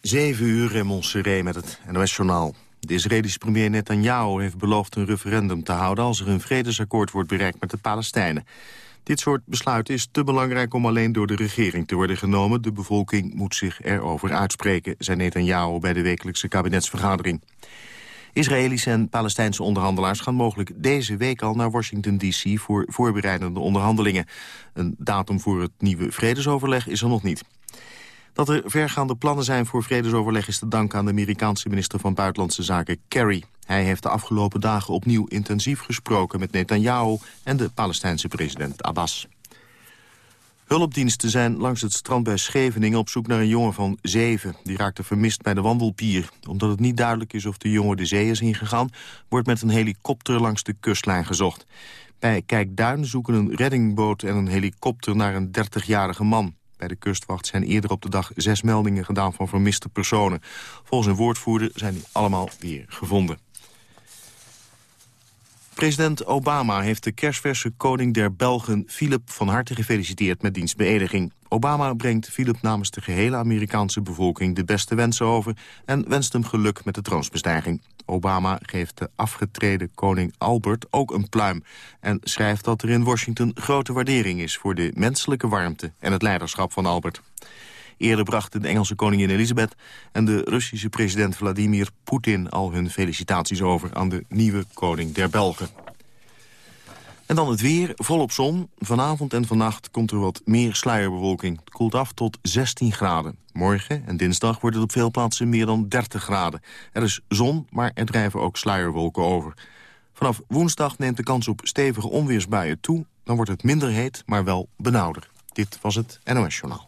7 uur in Montserrat met het NOS-journaal. De Israëlische premier Netanyahu heeft beloofd een referendum te houden... als er een vredesakkoord wordt bereikt met de Palestijnen. Dit soort besluiten is te belangrijk om alleen door de regering te worden genomen. De bevolking moet zich erover uitspreken, zei Netanyahu bij de wekelijkse kabinetsvergadering. Israëlische en Palestijnse onderhandelaars gaan mogelijk deze week al naar Washington D.C. voor voorbereidende onderhandelingen. Een datum voor het nieuwe vredesoverleg is er nog niet. Dat er vergaande plannen zijn voor vredesoverleg is te danken aan de Amerikaanse minister van Buitenlandse Zaken Kerry. Hij heeft de afgelopen dagen opnieuw intensief gesproken met Netanyahu en de Palestijnse president Abbas. Hulpdiensten zijn langs het strand bij Scheveningen op zoek naar een jongen van zeven. Die raakte vermist bij de wandelpier. Omdat het niet duidelijk is of de jongen de zee is ingegaan... wordt met een helikopter langs de kustlijn gezocht. Bij Kijkduin zoeken een reddingboot en een helikopter naar een 30-jarige man. Bij de kustwacht zijn eerder op de dag zes meldingen gedaan van vermiste personen. Volgens een woordvoerder zijn die allemaal weer gevonden. President Obama heeft de kerstverse koning der Belgen, Philip, van harte gefeliciteerd met dienstbeëdiging. Obama brengt Philip namens de gehele Amerikaanse bevolking de beste wensen over en wenst hem geluk met de troonsbestijging. Obama geeft de afgetreden koning Albert ook een pluim en schrijft dat er in Washington grote waardering is voor de menselijke warmte en het leiderschap van Albert. Eerder brachten de Engelse koningin Elisabeth en de Russische president Vladimir Poetin al hun felicitaties over aan de nieuwe koning der Belgen. En dan het weer, volop zon. Vanavond en vannacht komt er wat meer sluierbewolking. Het koelt af tot 16 graden. Morgen en dinsdag wordt het op veel plaatsen meer dan 30 graden. Er is zon, maar er drijven ook sluierwolken over. Vanaf woensdag neemt de kans op stevige onweersbuien toe. Dan wordt het minder heet, maar wel benauwder. Dit was het NOS Journaal.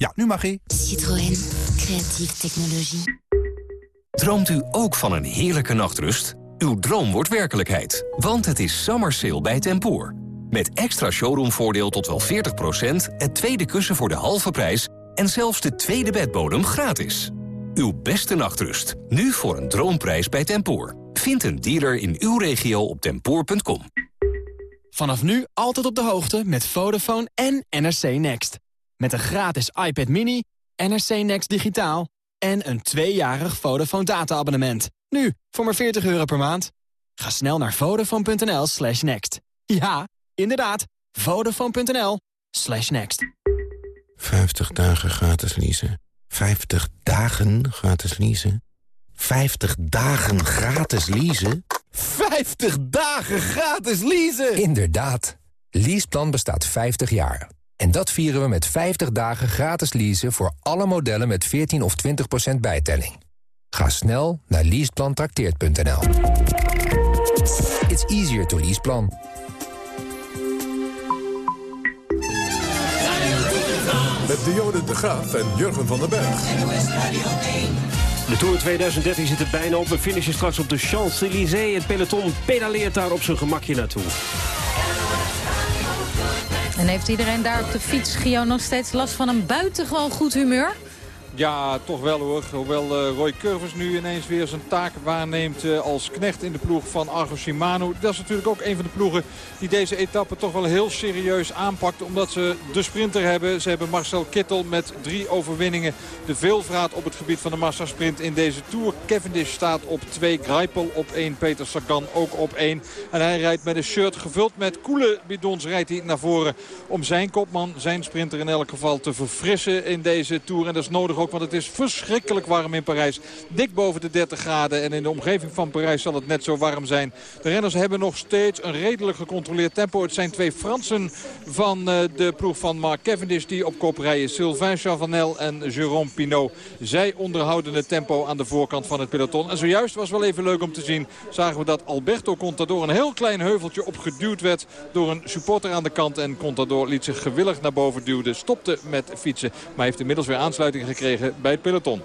Ja, nu mag ie. Citroën. Creatieve technologie. Droomt u ook van een heerlijke nachtrust? Uw droom wordt werkelijkheid, want het is summer sale bij Tempoor. Met extra showroomvoordeel tot wel 40%, het tweede kussen voor de halve prijs... en zelfs de tweede bedbodem gratis. Uw beste nachtrust, nu voor een droomprijs bij Tempoor. Vind een dealer in uw regio op tempoor.com. Vanaf nu altijd op de hoogte met Vodafone en NRC Next. Met een gratis iPad mini, NRC Next digitaal... en een tweejarig Vodafone data-abonnement. Nu, voor maar 40 euro per maand. Ga snel naar vodafone.nl slash next. Ja, inderdaad, vodafone.nl slash next. 50 dagen gratis leasen. 50 dagen gratis leasen. 50 dagen gratis leasen. 50 dagen gratis leasen! Inderdaad. Leaseplan bestaat 50 jaar. En dat vieren we met 50 dagen gratis leasen voor alle modellen met 14 of 20% bijtelling. Ga snel naar leaseplantrakteert.nl. It's easier to leaseplan. Met Dionne de Graaf en Jurgen van den Berg. De Tour 2013 zit er bijna op. We finishen straks op de Champs-Élysées. Het peloton pedaleert daar op zijn gemakje naartoe. En heeft iedereen daar op de fiets, Gio, nog steeds last van een buitengewoon goed humeur? Ja, toch wel hoor. Hoewel uh, Roy Curvers nu ineens weer zijn taak waarneemt uh, als knecht in de ploeg van Argo Shimano. Dat is natuurlijk ook een van de ploegen die deze etappe toch wel heel serieus aanpakt. Omdat ze de sprinter hebben. Ze hebben Marcel Kittel met drie overwinningen. De veelvraat op het gebied van de massasprint in deze Tour. Cavendish staat op twee, Greipel op één, Peter Sagan ook op één. En hij rijdt met een shirt gevuld met koele bidons rijdt hij naar voren. Om zijn kopman, zijn sprinter in elk geval te verfrissen in deze Tour. En dat is nodig ook want het is verschrikkelijk warm in Parijs. Dik boven de 30 graden en in de omgeving van Parijs zal het net zo warm zijn. De renners hebben nog steeds een redelijk gecontroleerd tempo. Het zijn twee Fransen van uh, de ploeg van Mark Cavendish die op kop rijden. Sylvain Chavanel en Jérôme Pinot. Zij onderhouden het tempo aan de voorkant van het peloton. En zojuist was wel even leuk om te zien. Zagen we dat Alberto Contador een heel klein heuveltje opgeduwd werd door een supporter aan de kant. En Contador liet zich gewillig naar boven duwen. Stopte met fietsen. Maar heeft inmiddels weer aansluiting gekregen gekregen bij het peloton.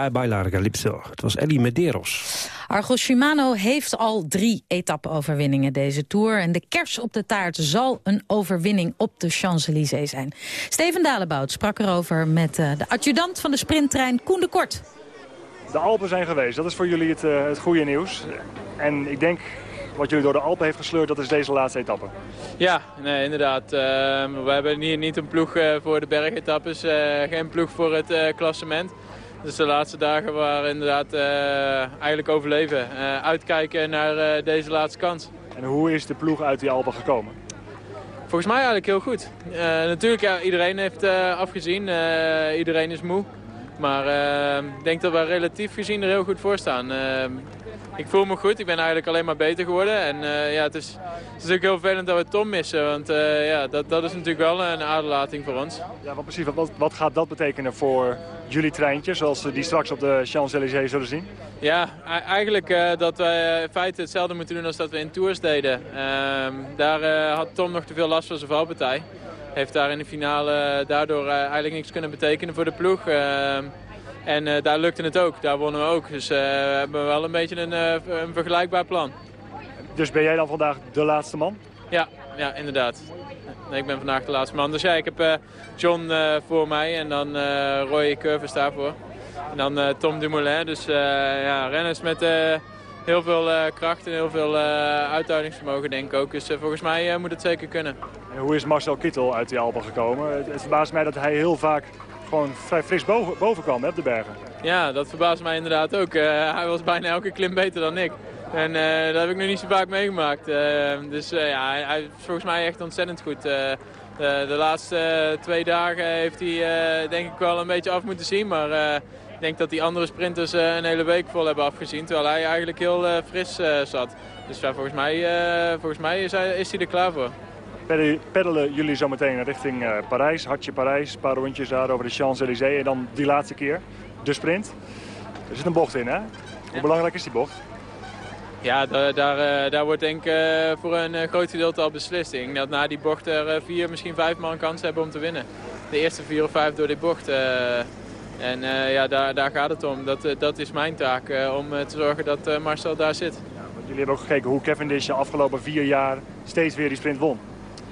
Ja, Bailar Calypso. Het was Ellie Medeiros. Argo Shimano heeft al drie etappe-overwinningen deze Tour. En de kers op de taart zal een overwinning op de Champs-Élysées zijn. Steven Dalebout sprak erover met uh, de adjudant van de sprinttrein Koen de Kort. De Alpen zijn geweest, dat is voor jullie het, uh, het goede nieuws. En ik denk wat jullie door de Alpen heeft gesleurd, dat is deze laatste etappe. Ja, nee, inderdaad. Uh, we hebben hier niet een ploeg uh, voor de bergetappes, uh, geen ploeg voor het klassement. Dus de laatste dagen waren inderdaad eigenlijk overleven. uitkijken naar deze laatste kans. En hoe is de ploeg uit die Alpen gekomen? Volgens mij eigenlijk heel goed. natuurlijk, ja, iedereen heeft afgezien. iedereen is moe. Maar ik denk dat we relatief gezien er heel goed voor staan. Ehm, ik voel me goed. Ik ben eigenlijk alleen maar beter geworden. En eh, ja, het is, het is ook heel vervelend dat we Tom missen. Want eh, ja, dat, dat is natuurlijk wel een aderlating voor ons. Ja, wat precies. Wat, wat gaat dat betekenen voor jullie treintjes, zoals we die straks op de Champs-Élysées zullen zien? Ja, eigenlijk uh, dat wij in feite hetzelfde moeten doen als dat we in Tours deden. Ehm, daar had Tom nog te veel last van zijn valpartij. Heeft daar in de finale daardoor eigenlijk niks kunnen betekenen voor de ploeg. En uh, daar lukte het ook, daar wonnen we ook. Dus uh, we hebben wel een beetje een, uh, een, vergelijkbaar plan. Dus ben jij dan vandaag de laatste man? Ja, ja inderdaad. Nee, ik ben vandaag de laatste man. Dus ja, ik heb John voor mij en dan Roy Curvers daarvoor. En dan Tom Dumoulin. Dus ja, renners met heel veel kracht en heel veel uithoudingsvermogen denk ik ook. Dus volgens mij moet het zeker kunnen. En hoe is Marcel Kittel uit die Alpen gekomen? Het verbaast mij dat hij heel vaak gewoon vrij fris boven, boven kwam op de bergen. Ja, dat verbaast mij inderdaad ook. Uh, hij was bijna elke klim beter dan ik. En uh, dat heb ik nog niet zo vaak meegemaakt. Uh, dus ja, hij, is volgens mij echt ontzettend goed. De, laatste twee dagen heeft hij denk ik wel een beetje af moeten zien. Maar ik denk dat die andere sprinters een hele week vol hebben afgezien. Terwijl hij eigenlijk heel fris zat. Dus volgens mij, volgens mij is hij er klaar voor peddelen jullie zo meteen richting uh, Parijs. Hartje Parijs, een paar rondjes daar over de Champs-Élysées. En dan die laatste keer, de sprint. Er zit een bocht in, hè? Hoe belangrijk is die bocht? Ja, daar, daar, uh, daar wordt denk ik uh, voor een groot gedeelte al beslist. Ik denk dat na die bocht er vier, misschien vijf man kans hebben om te winnen. De eerste vier of vijf door die bocht. en ja, daar, daar gaat het om. Dat, dat is mijn taak, om te zorgen dat Marcel daar zit. Ja, jullie hebben ook gekeken hoe Cavendish de afgelopen vier jaar steeds weer die sprint won.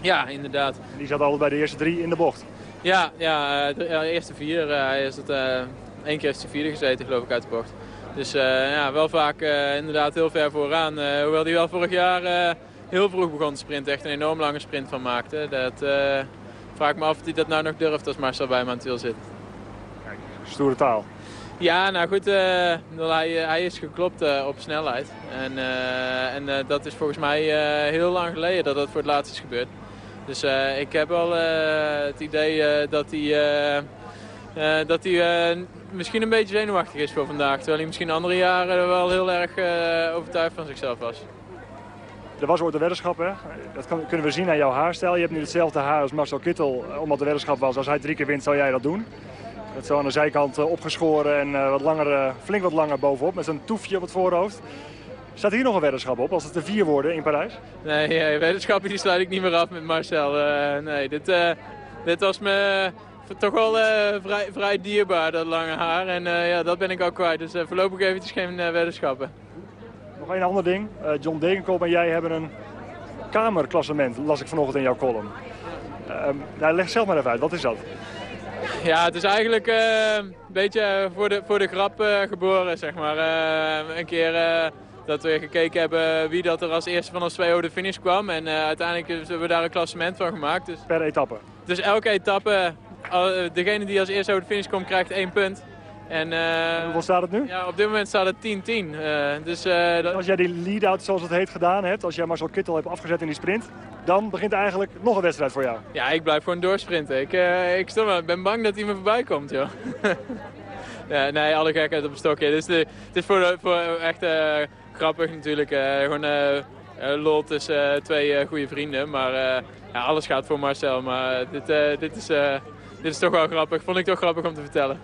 Ja, inderdaad. Die zat al bij de eerste drie in de bocht. Ja, ja de, eerste vier. Uh, hij is het, uh, één keer is de vierde gezeten, geloof ik, uit de bocht. Dus uh, ja, wel vaak inderdaad heel ver vooraan. hoewel hij wel vorig jaar heel vroeg begon te sprinten. Echt een enorm lange sprint van maakte. Dat vraag ik me af of hij dat nou nog durft als Marcel bij hem aan het wiel zit. Kijk, stoere taal. Ja, nou goed, hij, hij, is geklopt op snelheid. En, en dat is volgens mij heel lang geleden dat dat voor het laatst is gebeurd. Dus uh, ik heb wel uh, het idee uh, dat hij, dat hij misschien een beetje zenuwachtig is voor vandaag. Terwijl hij misschien andere jaren wel heel erg overtuigd van zichzelf was. Er was ooit een weddenschap, hè? Dat kan, kunnen we zien aan jouw haarstijl. Je hebt nu hetzelfde haar als Marcel Kittel, omdat de weddenschap was. Als hij drie keer wint, zou jij dat doen. Het zo aan de zijkant opgeschoren en wat langer, flink wat langer bovenop. Met zo'n toefje op het voorhoofd. Staat hier nog een weddenschap op, als het er vier worden in Parijs? Nee, nee weddenschappen die sluit ik niet meer af met Marcel. Uh, nee, dit, uh, dit was me toch wel uh, vrij, vrij dierbaar, dat lange haar. En ja, dat ben ik ook kwijt. Dus voorlopig eventjes geen weddenschappen. Nog één ander ding. John Degenkolb en jij hebben een kamerklassement, las ik vanochtend in jouw column. nou, leg zelf maar even uit, wat is dat? Ja, het is eigenlijk een beetje voor de, voor de grap geboren, zeg maar. een keer dat we gekeken hebben wie dat er als eerste van ons twee over de finish kwam. En uh, uiteindelijk hebben we daar een klassement van gemaakt. Dus, per etappe? Dus elke etappe, degene die als eerste over de finish komt, krijgt één punt. En, uh, hoeveel staat het nu? Ja, op dit moment staat het 10-10. Uh, eh, dus, dat... Als jij die lead-out, zoals het heet, gedaan hebt, als jij Marcel Kittel hebt afgezet in die sprint, dan begint eigenlijk nog een wedstrijd voor jou. Ja, ik blijf gewoon doorsprinten. Ik, ik ben bang dat hij me voorbij komt, joh. ja, nee, alle gekheid op een stokje. Dus de, het is voor, voor echt grappig natuurlijk. Uh, gewoon uh, lol tussen twee goede vrienden. Maar ja, alles gaat voor Marcel. Maar dit, dit, is, dit is toch wel grappig. Vond ik toch grappig om te vertellen.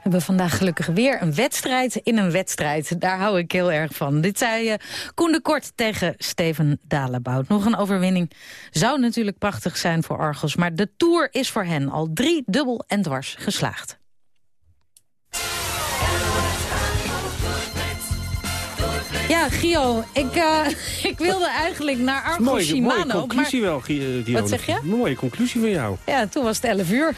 We hebben vandaag gelukkig weer een wedstrijd in een wedstrijd. Daar hou ik heel erg van. Dit zei uh, Koen de Kort tegen Steven Dalebout. Nog een overwinning zou natuurlijk prachtig zijn voor Argos. Maar de Tour is voor hen al drie dubbel en dwars geslaagd. Ja, Gio, ik, uh, ik wilde eigenlijk naar Argo mooie, Shimano. Mooie conclusie maar... wel, Gio. Wat zeg je? Mooie conclusie van jou. Ja, toen was het 11 uur.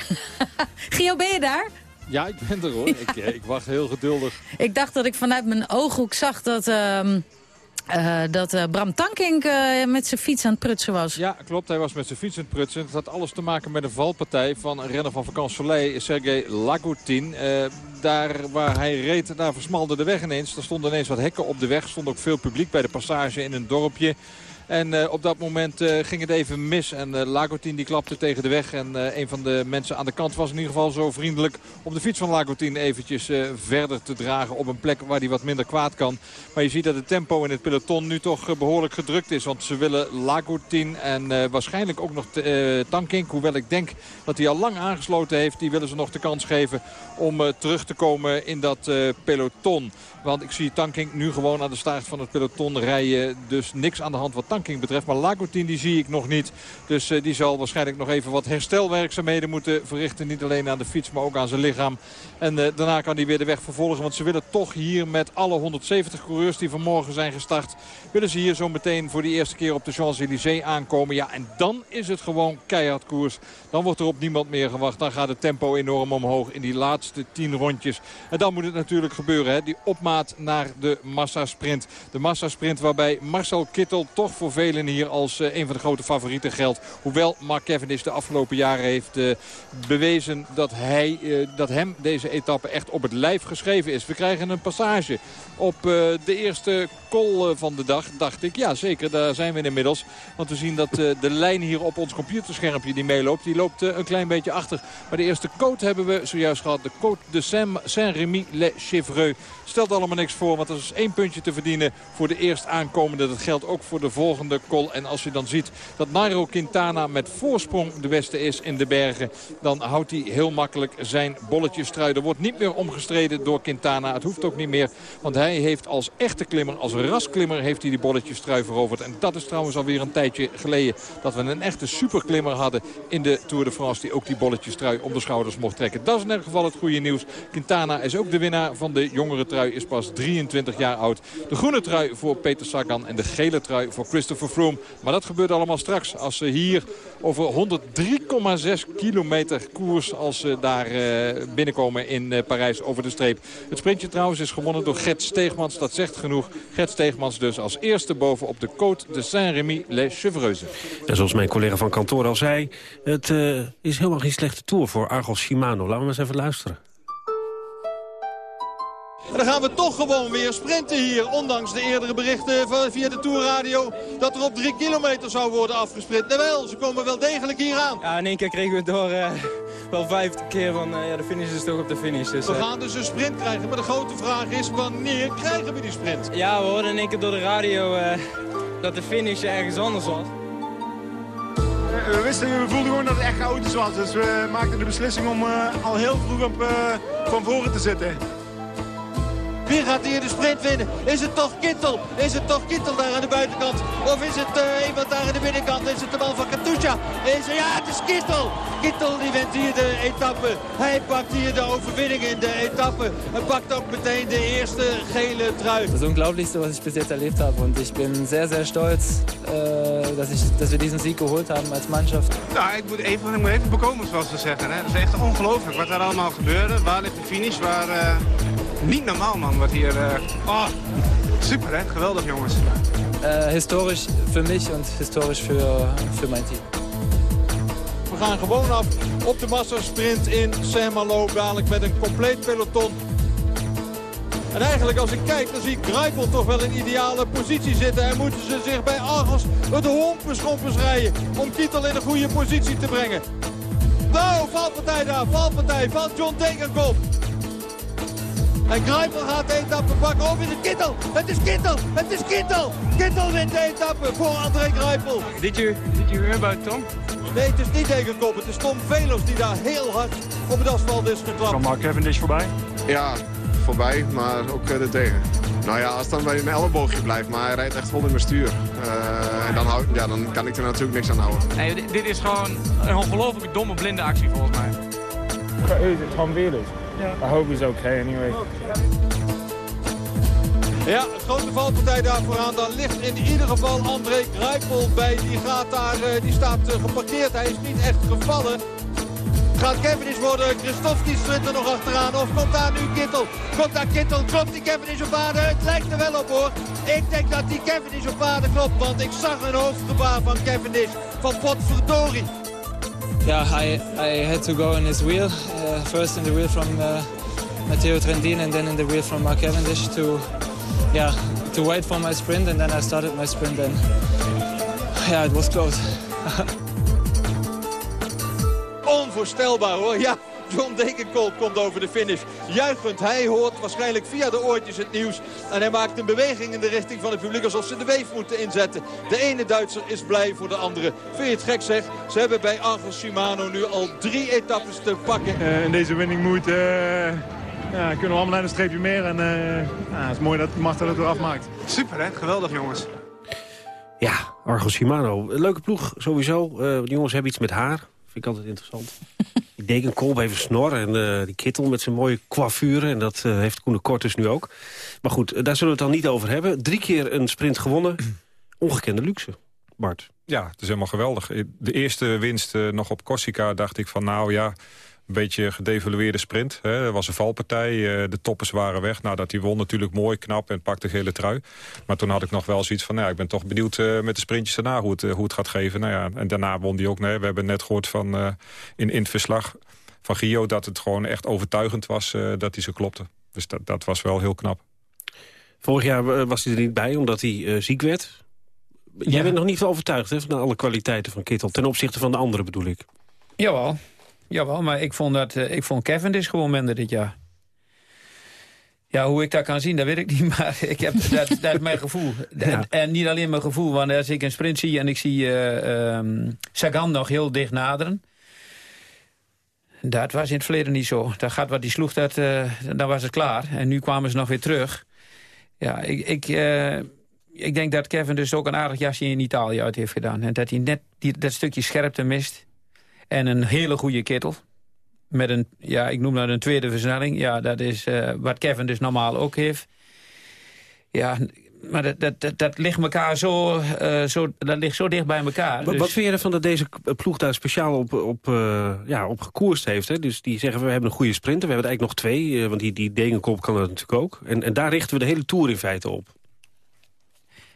Gio, ben je daar? Ja, ik ben er hoor. ik, eh, ik wacht heel geduldig. Ik dacht dat ik vanuit mijn ooghoek zag dat... Uh, uh, dat uh, Bram Tankink uh, met zijn fiets aan het prutsen was. Ja, klopt. Hij was met zijn fiets aan het prutsen. Het had alles te maken met een valpartij van een renner van Vakant Soleil, Sergej Lagutin. daar waar hij reed, daar versmalde de weg ineens. Er stonden ineens wat hekken op de weg. Stond ook veel publiek bij de passage in een dorpje. En op dat moment ging het even mis. En Lagotin die klapte tegen de weg. En een van de mensen aan de kant was in ieder geval zo vriendelijk... om de fiets van Lagotin eventjes verder te dragen op een plek waar hij wat minder kwaad kan. Maar je ziet dat het tempo in het peloton nu toch behoorlijk gedrukt is. Want ze willen Lagotin en waarschijnlijk ook nog Tankink. Hoewel ik denk dat hij al lang aangesloten heeft. Die willen ze nog de kans geven om terug te komen in dat peloton. Want ik zie Tanking nu gewoon aan de staart van het peloton rijden. Dus niks aan de hand wat Betreft. Maar Lagotin die zie ik nog niet. Dus uh, die zal waarschijnlijk nog even wat herstelwerkzaamheden moeten verrichten. Niet alleen aan de fiets, maar ook aan zijn lichaam. En uh, daarna kan hij weer de weg vervolgen. Want ze willen toch hier met alle 170 coureurs die vanmorgen zijn gestart... willen ze hier zo meteen voor de eerste keer op de Champs-Élysées aankomen. Ja, en dan is het gewoon keihard koers. Dan wordt er op niemand meer gewacht. Dan gaat het tempo enorm omhoog in die laatste 10 rondjes. En dan moet het natuurlijk gebeuren. Hè? Die opmaat naar de massasprint. De massasprint waarbij Marcel Kittel toch voor velen hier als uh, een van de grote favorieten geldt. Hoewel Mark Cavendish de afgelopen jaren heeft uh, bewezen dat, hij, uh, dat hem deze etappe echt op het lijf geschreven is. We krijgen een passage op de eerste call van de dag. Dacht ik, ja zeker, daar zijn we inmiddels. Want we zien dat de lijn hier op ons computerschermpje die meeloopt, die loopt een klein beetje achter. Maar de eerste code hebben we zojuist gehad. De code de Saint-Rémy-les-Chevreux. Stelt allemaal niks voor, want er is één puntje te verdienen voor de eerst aankomende. Dat geldt ook voor de volgende col. En als je dan ziet dat Nairo Quintana met voorsprong de beste is in de bergen... dan houdt hij heel makkelijk zijn bolletjestrui. Er wordt niet meer omgestreden door Quintana. Het hoeft ook niet meer, want hij heeft als echte klimmer, als rasklimmer... heeft hij die bolletjestrui veroverd. En dat is trouwens alweer een tijdje geleden... dat we een echte superklimmer hadden in de Tour de France... die ook die bolletjestrui om de schouders mocht trekken. Dat is in elk geval het goede nieuws. Quintana is ook de winnaar van de jongere trui is pas 23 jaar oud. De groene trui voor Peter Sagan en de gele trui voor Christopher. Maar dat gebeurt allemaal straks als ze hier over 103,6 kilometer koers... als ze daar uh, binnenkomen in uh, Parijs over de streep. Het sprintje trouwens is gewonnen door Gert Steegmans. Dat zegt genoeg. Gert Steegmans dus als eerste boven op de Côte de Saint-Rémy-les-Chevreuses. En zoals mijn collega van kantoor al zei... het uh, is helemaal geen slechte tour voor Argos Shimano. Laten we eens even luisteren. En dan gaan we toch gewoon weer sprinten hier. Ondanks de eerdere berichten via de Tourradio dat er op drie kilometer zou worden afgesprint. Jawel, ze komen wel degelijk hier aan. Ja, in één keer kregen we door uh, wel vijfde keer van uh, ja, de finish is toch op de finish. Dus, uh... We gaan dus een sprint krijgen, maar de grote vraag is wanneer krijgen we die sprint? Ja, we hoorden in één keer door de radio dat de finish ergens anders was. We wisten, we voelden gewoon dat het echt chaotisch was. Dus we maakten de beslissing om al heel vroeg op, van voren te zitten. Wie gaat hier de sprint winnen? Is het toch Kittel? Is het toch Kittel daar aan de buitenkant? Of is het uh, iemand daar aan de binnenkant? Is het de man van Katusha? Is ja, het is Kittel! Kittel die wint hier de etappe. Hij pakt hier de overwinning in de etappe. Hij pakt ook meteen de eerste gele trui. Das Unglaublichste, was ich bis jetzt erlebt habe. Und ich bin sehr, sehr stolz, äh, dass, ich, dass wir diesen Sieg geholt haben als Mannschaft. Nou, ik moet even, ik moet even bekomen, zoals ze zeggen. Hè. Het is echt ongelooflijk wat er allemaal gebeurde. Waar ligt de finish? Waar, uh, niet normaal, man, wat hier... Uh... Oh, super, hè? Geweldig, jongens. Uh, historisch voor mij en historisch voor, voor mijn team. We gaan gewoon af op de massasprint in Saint-Malo. Dadelijk met een compleet peloton. En eigenlijk als ik kijk, dan zie ik Greipel toch wel in ideale positie zitten. En moeten ze zich bij Argos de hompenschompers rijden om Kittel in een goede positie te brengen. Nou, valpartij daar, valpartij van John Degenkolb. En Greipel gaat de etappe pakken. Of is het Kittel? Het is Kittel! Het is Kittel! Kittel wint de etappe voor André Greipel. Did you, did you hear about Tom? Nee, het is niet Degenkop. Het is Tom Velos die daar heel hard op het asfalt is geklapt. Kan Mark Cavendish voorbij? Ja, voorbij, maar ook er tegen. Nou ja, als het dan bij mijn elleboogje blijft, maar hij rijdt echt vol in mijn stuur. Uh, en dan, hou, ja, dan kan ik er natuurlijk niks aan houden. Nee, dit, is gewoon een ongelooflijk domme blinde actie volgens mij. Is it? Tom Velers? I hope he's okay anyway. Ja, het grote valpartij daar vooraan. Dan ligt in ieder geval André Grijpel bij. Die, gaat daar, die staat geparkeerd. Hij is niet echt gevallen. Gaat Cavendish worden? Christofsky zit er nog achteraan. Of komt daar nu Kittel? Komt daar Kittel? Klopt die Cavendish op aarde? Het lijkt er wel op hoor. Ik denk dat die Cavendish op aarde klopt. Want ik zag een hoofdgebaar van Cavendish. Van potverdorie. Yeah, I, I had to go in his wheel. Uh, first in the wheel from uh, Matteo Trendin and then in the wheel from Mark Cavendish to, yeah, to wait for my sprint. And then I started my sprint and Ja, het was close. Onvoorstelbaar hoor, ja. John Degenkolb komt over de finish. Juichend, hij hoort waarschijnlijk via de oortjes het nieuws. En hij maakt een beweging in de richting van het publiek alsof ze de weef moeten inzetten. De ene Duitser is blij voor de andere. Vind je het gek zeg? Ze hebben bij Argos Shimano nu al drie etappes te pakken. Uh, in deze winning moet... Uh... Ja, kunnen we allemaal naar een streepje meer. En uh, ja, het is mooi dat Marta het weer afmaakt. Super hè, geweldig jongens. Ja, Argos Shimano. Leuke ploeg sowieso. Uh, de jongens hebben iets met haar. Vind ik altijd interessant. die dekenkolb heeft snor en uh, die kittel met zijn mooie coiffure. En dat uh, heeft Koen de Kort dus nu ook. Maar goed, daar zullen we het dan niet over hebben. Drie keer een sprint gewonnen. Ongekende luxe, Bart. Ja, het is helemaal geweldig. De eerste winst nog op Corsica dacht ik van nou ja een beetje gedevalueerde sprint. Hè. Er was een valpartij, eh, de toppers waren weg. Nou, dat hij won natuurlijk mooi, knap en pakte de gele trui. Maar toen had ik nog wel zoiets van... Nou ja, ik ben toch benieuwd uh, met de sprintjes daarna hoe het, uh, hoe het gaat geven. Nou ja, en daarna won hij ook. Nee, we hebben net gehoord van, in, in het verslag van Gio... dat het gewoon echt overtuigend was dat hij zo klopte. Dus dat, dat was wel heel knap. Vorig jaar was hij er niet bij omdat hij ziek werd. Jij Ja. bent nog niet zo overtuigd hè, van alle kwaliteiten van Kittel. Ten opzichte van de anderen bedoel ik. Jawel, jawel maar ik vond, dat, eh, ik vond Cavendish gewoon minder dit jaar. Ja, hoe ik dat kan zien, dat weet ik niet. Maar ik heb, dat, dat is mijn gevoel. En, en niet alleen mijn gevoel, want als ik een sprint zie... en ik zie eh, ehm, Sagan nog heel dicht naderen... Dat was in het verleden niet zo. Dat gaat wat die sloeg, dat, eh, dan was het klaar. En nu kwamen ze nog weer terug. Ja, ik, ik, ik denk dat Kevin dus ook een aardig jasje in Italië uit heeft gedaan. En dat hij net die, dat stukje scherpte mist. En een hele goede kittel. Met een, ja, ik noem dat een tweede versnelling. Ja, dat is eh, wat Kevin dus normaal ook heeft. Ja, maar dat, dat, dat, dat ligt elkaar zo, eh, zo, dat ligt zo dicht bij elkaar. Wat, Dus- wat vind je ervan dat deze ploeg daar speciaal op, op, eh, ja, op gekoerst heeft? Hè? Dus die zeggen, we hebben een goede sprinter. We hebben er eigenlijk nog twee, want die, die Degenkop kan dat natuurlijk ook. En, en daar richten we de hele Tour in feite op.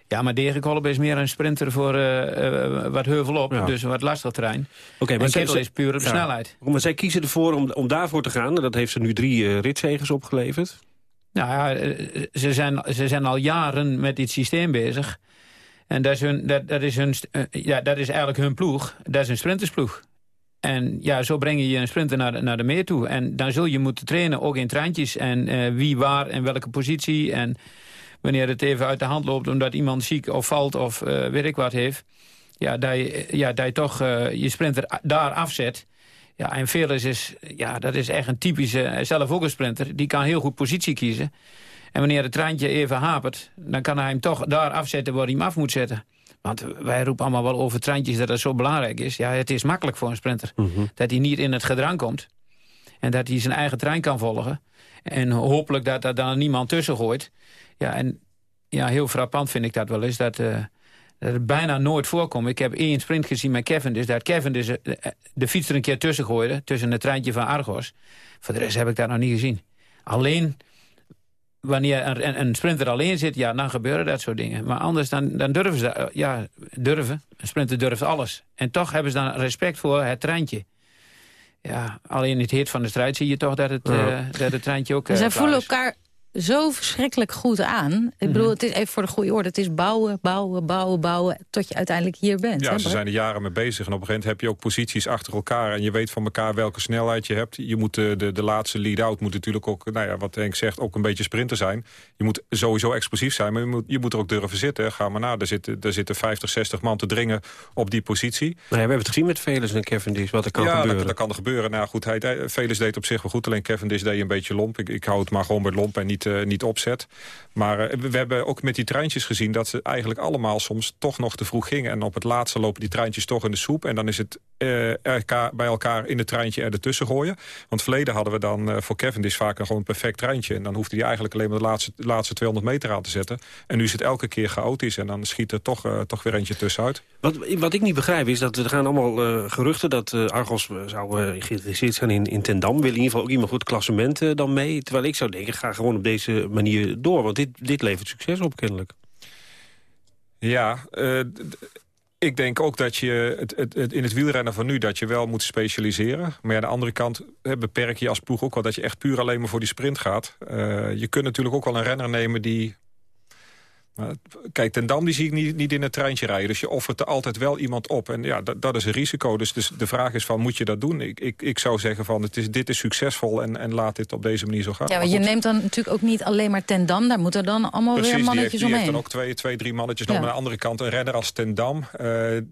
Ja, maar Degenkolb is meer een sprinter voor eh, eh, wat heuvel op. Ja. Dus wat lastig terrein. Oké, en zij- Kittel is puur op ja. snelheid. Maar zij kiezen ervoor om, om daarvoor te gaan. Dat heeft ze nu drie uh, ritzegers opgeleverd. Nou ja, ze zijn, ze zijn al jaren met dit systeem bezig. En dat is, hun, dat, dat, is hun, ja, dat is eigenlijk hun ploeg. Dat is een sprintersploeg. En ja, zo breng je een sprinter naar de, naar de meer toe. En dan zul je moeten trainen, ook in treintjes. En wie, waar en welke positie. En wanneer het even uit de hand loopt omdat iemand ziek of valt of eh, weet ik wat heeft. Ja, dat je, ja, dat je toch eh, je sprinter daar afzet. Ja, en Velis is, ja, dat is echt een typische, eh, zelf ook een sprinter. Die kan heel goed positie kiezen. En wanneer het treintje even hapert, dan kan hij hem toch daar afzetten waar hij hem af moet zetten. Want wij roepen allemaal wel over treintjes dat het zo belangrijk is. Ja, het is makkelijk voor een sprinter. Dat hij niet in het gedrang komt. En dat hij zijn eigen trein kan volgen. En hopelijk dat er dan niemand tussen gooit. Ja, en ja, heel frappant vind ik dat wel eens. Dat, eh, dat het bijna nooit voorkomt. Ik heb één sprint gezien met Kevin. Dus dat Kevin dus, eh, de fiets er een keer tussen gooide. Tussen het treintje van Argos. Voor de rest heb ik dat nog niet gezien. Alleen wanneer een, sprinter alleen zit, ja, dan gebeuren dat soort dingen. Maar anders dan, dan durven ze, dat, eh, ja, durven. Een sprinter durft alles. En toch hebben ze dan respect voor het treintje. Ja, alleen in het heet van de strijd zie je toch dat het, Ja. eh, dat het treintje ook eh, zij voelen elkaar zo verschrikkelijk goed aan. Ik bedoel, het is even voor de goede orde. Het is bouwen, bouwen, bouwen, bouwen... tot je uiteindelijk hier bent. Ja, hè, ze zijn er jaren mee bezig. En op een gegeven moment heb je ook posities achter elkaar. En je weet van elkaar welke snelheid je hebt. Je moet de, de, de laatste lead-out moet natuurlijk ook, nou ja, wat Henk zegt, ook een beetje sprinter zijn. Je moet sowieso explosief zijn, maar je moet, je moet er ook durven zitten. Ga maar na, er zitten, er zitten 50, 60 man te dringen op die positie. Nou ja, we hebben het gezien met Velis en Cavendish, wat er kan ja, gebeuren. Dat, dat kan er gebeuren. Nou goed, hij, deed op zich wel goed. Alleen Cavendish deed een beetje lomp. Ik, ik hou het maar gewoon bij lomp en niet, eh, niet opzet. Maar eh, we, hebben ook met die treintjes gezien... dat ze eigenlijk allemaal soms toch nog te vroeg gingen. En op het laatste lopen die treintjes toch in de soep. En dan is het eh, elkaar, bij elkaar in het treintje er ertussen gooien. Want verleden hadden we dan voor Cavendish vaak een gewoon perfect treintje. En dan hoefde hij eigenlijk alleen maar de laatste, laatste 200 meter aan te zetten. En nu is het elke keer chaotisch. En dan schiet er toch, toch weer eentje tussenuit. Wat, wat ik niet begrijp is dat er gaan allemaal geruchten... dat Argos zou geïnteresseerd zijn in, in Ten Dam. Wil in ieder geval ook iemand goed klassement dan mee. Terwijl ik zou denken, ga gewoon op deze manier door. Want dit, dit levert succes op, kennelijk. Ja, eh, ik denk ook dat je het, het, in het wielrennen van nu... dat je wel moet specialiseren. Maar aan de andere kant beperk je als ploeg ook wel... dat je echt puur alleen maar voor die sprint gaat. Eh, je kunt natuurlijk ook wel een renner nemen die... Kijk, Ten Dam die zie ik niet, niet in het treintje rijden. Dus je offert er altijd wel iemand op. En ja, dat, dat is een risico. Dus, dus de vraag is van, moet je dat doen? Ik, ik, ik zou zeggen van, het is, dit is succesvol en, en laat dit op deze manier zo gaan. Ja, maar je neemt dan natuurlijk ook niet alleen maar Ten Dam. Daar moeten dan allemaal Precies, weer die heeft, mannetjes die heeft omheen. dan ook twee, twee drie mannetjes. Ja. Dan aan de andere kant een renner als Ten Dam. eh, eh,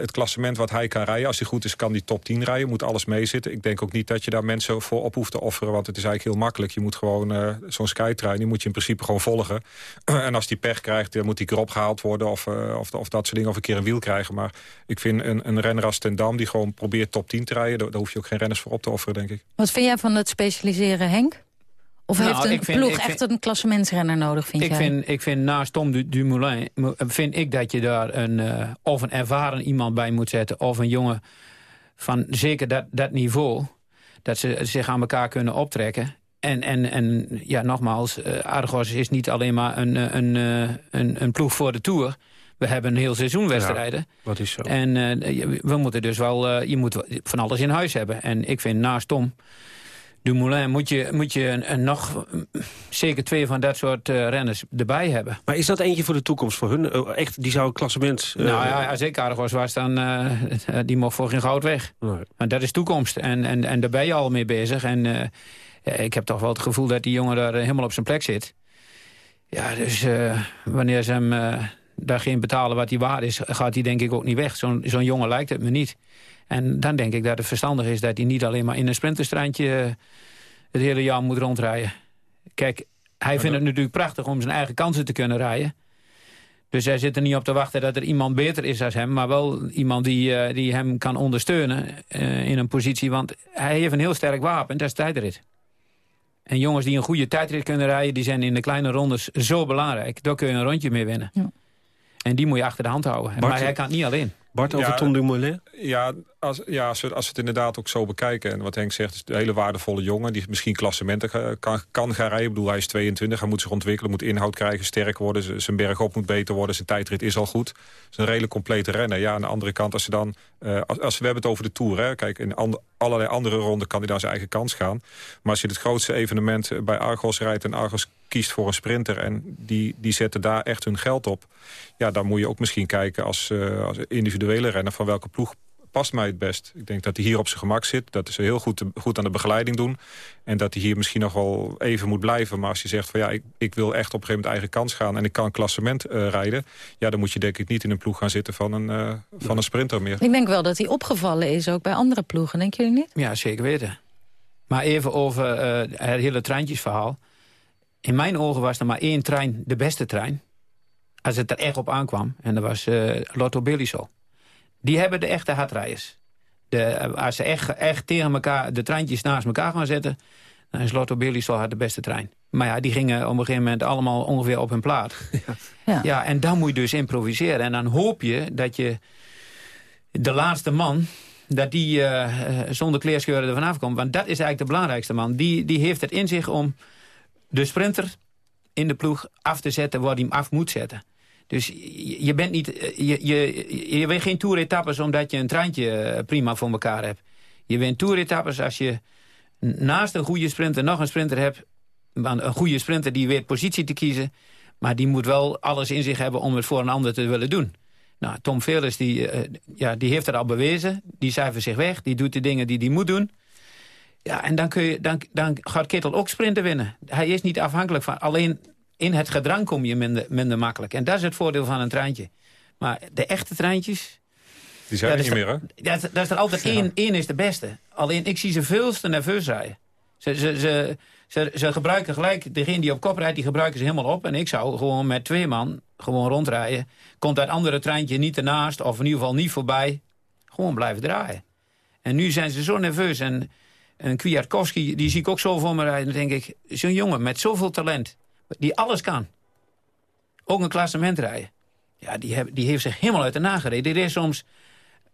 het klassement wat hij kan rijden. Als hij goed is, kan hij top 10 rijden. Moet alles meezitten. Ik denk ook niet dat je daar mensen voor op hoeft te offeren. Want het is eigenlijk heel makkelijk. Je moet gewoon eh, zo'n skytrain, die moet je in principe gewoon volgen. en als die pech krijgt, dan moet die erop gehaald worden. Of, eh, of, of dat soort dingen. Of een keer een wiel krijgen. Maar ik vind een, een renner als Ten Dam, die gewoon probeert top 10 te rijden. Daar, daar hoef je ook geen renners voor op te offeren, denk ik. Wat vind jij van het specialiseren, Henk? Of Nou, heeft een vind- ploeg vind- echt een klassementsrenner nodig, vind ik jij? vind, ik vind naast Tom Du- Dumoulin mo- vind ik dat je daar een, eh, of een ervaren iemand bij moet zetten... of een jongen van zeker dat, dat niveau... dat ze zich aan elkaar kunnen optrekken. En, en, en ja, nogmaals, eh, Argos is niet alleen maar een, eh, een, eh, een, een ploeg voor de Tour. We hebben een heel seizoen wedstrijden. Dat is zo. En we moeten dus wel, je moet van alles in huis hebben. En ik vind naast Tom Dumoulin moet je, moet je een, een nog zeker twee van dat soort renners erbij hebben. Maar is dat eentje voor de toekomst voor hun? Eh, Echt, die zou een klassement... eh, nou ja, als ik Argos was, dan die mocht voor geen goud weg. Maar dat is toekomst. En, en, en daar ben je al mee bezig. En ik heb toch wel het gevoel dat die jongen daar eh, helemaal op zijn plek zit. Ja, dus eh, wanneer ze hem eh, daar geen betalen wat hij waard is... gaat hij denk ik ook niet weg. Zo'n zo'n jongen lijkt het me niet. En dan denk ik dat het verstandig is dat hij niet alleen maar in een sprinterstrandje... eh, het hele jaar moet rondrijden. Kijk, hij vindt het natuurlijk prachtig om zijn eigen kansen te kunnen rijden. Dus hij zit er niet op te wachten dat er iemand beter is dan hem... maar wel iemand die, eh, die hem kan ondersteunen eh, in een positie. Want hij heeft een heel sterk wapen, dat is tijdrit. En jongens die een goede tijdrit kunnen rijden... die zijn in de kleine rondes zo belangrijk. Daar kun je een rondje mee winnen. En die moet je achter de hand houden. Bart, maar hij kan het niet alleen. Bart, over Ja, Tom Dumoulin? Ja, als, ja als, we, als we het inderdaad ook zo bekijken... en wat Henk zegt, is een hele waardevolle jongen... die misschien klassementen ga- kan, kan gaan rijden. Ik bedoel, hij is 22, hij moet zich ontwikkelen... moet inhoud krijgen, sterk worden. Zijn bergop moet beter worden, zijn tijdrit is al goed. Het is een redelijk complete renner. Ja, aan de andere kant, als, ze dan, eh, als, we hebben het over de Tour... Hè, kijk, in allerlei andere ronden kan hij dan zijn eigen kans gaan. Maar als je het grootste evenement eh, bij Argos rijdt... en Argos kiest voor een sprinter en die, die zetten daar echt hun geld op... ja, dan moet je ook misschien kijken als, eh, als individuele renner... van welke ploeg past mij het best. Ik denk dat hij hier op zijn gemak zit. Dat ze heel goed, goed aan de begeleiding doen. En dat hij hier misschien nog wel even moet blijven. Maar als je zegt van ja, ik, ik wil echt op een gegeven moment eigen kans gaan... en ik kan klassement eh, rijden... ja, dan moet je denk ik niet in een ploeg gaan zitten van een, eh, van een sprinter meer. Ik denk wel dat hij opgevallen is, ook bij andere ploegen. Denken jullie niet? Ja, zeker weten. Maar even over eh, het hele treintjesverhaal. In mijn ogen was er maar één trein de beste trein. Als het er echt op aankwam. En dat was eh, Lotto Belisol. Die hebben de echte hardrijders. De, als ze echt, echt tegen elkaar de treintjes naast elkaar gaan zetten... dan is Lotto Belisol had de beste trein. Maar ja, die gingen op een gegeven moment allemaal ongeveer op hun plaat. Ja. ja, en dan moet je dus improviseren. En dan hoop je dat je de laatste man dat die eh, eh, zonder kleerscheuren er vanaf komt. Want dat is eigenlijk de belangrijkste man. Die, die heeft het in zich om de sprinter in de ploeg af te zetten waar hij hem af moet zetten. Dus je, bent niet, eh, je, je, je wint geen toeretappes omdat je een treintje eh, prima voor elkaar hebt. Je wint toeretappes als je naast een goede sprinter nog een sprinter hebt. Een goede sprinter die weet positie te kiezen. Maar die moet wel alles in zich hebben om het voor een ander te willen doen. Nou, Tom Velers die, eh, ja, die heeft het al bewezen. Die cijfert zich weg. Die doet de dingen die hij moet doen. Ja, en dan, kun je, dan, dan gaat Kittel ook sprinten winnen. Hij is niet afhankelijk van... Alleen in het gedrang kom je minder, minder makkelijk. En dat is het voordeel van een treintje. Maar de echte treintjes... Die zijn Ja, er niet meer, hè? Dat, dat is er altijd één, één is de beste. Alleen ik zie ze veel te nerveus rijden. Ze, ze, ze, ze, ze gebruiken gelijk, degene die op kop rijdt, die gebruiken ze helemaal op. En ik zou gewoon met twee man gewoon rondrijden. Komt dat andere treintje niet ernaast, of in ieder geval niet voorbij. Gewoon blijven draaien. En nu zijn ze zo nerveus. En, en Kwiatkowski, die zie ik ook zo voor me rijden. Dan denk ik, zo'n jongen met zoveel talent, die alles kan. Ook een klassement rijden. Ja, die, heb, die heeft zich helemaal uit de nagereden. Die reed soms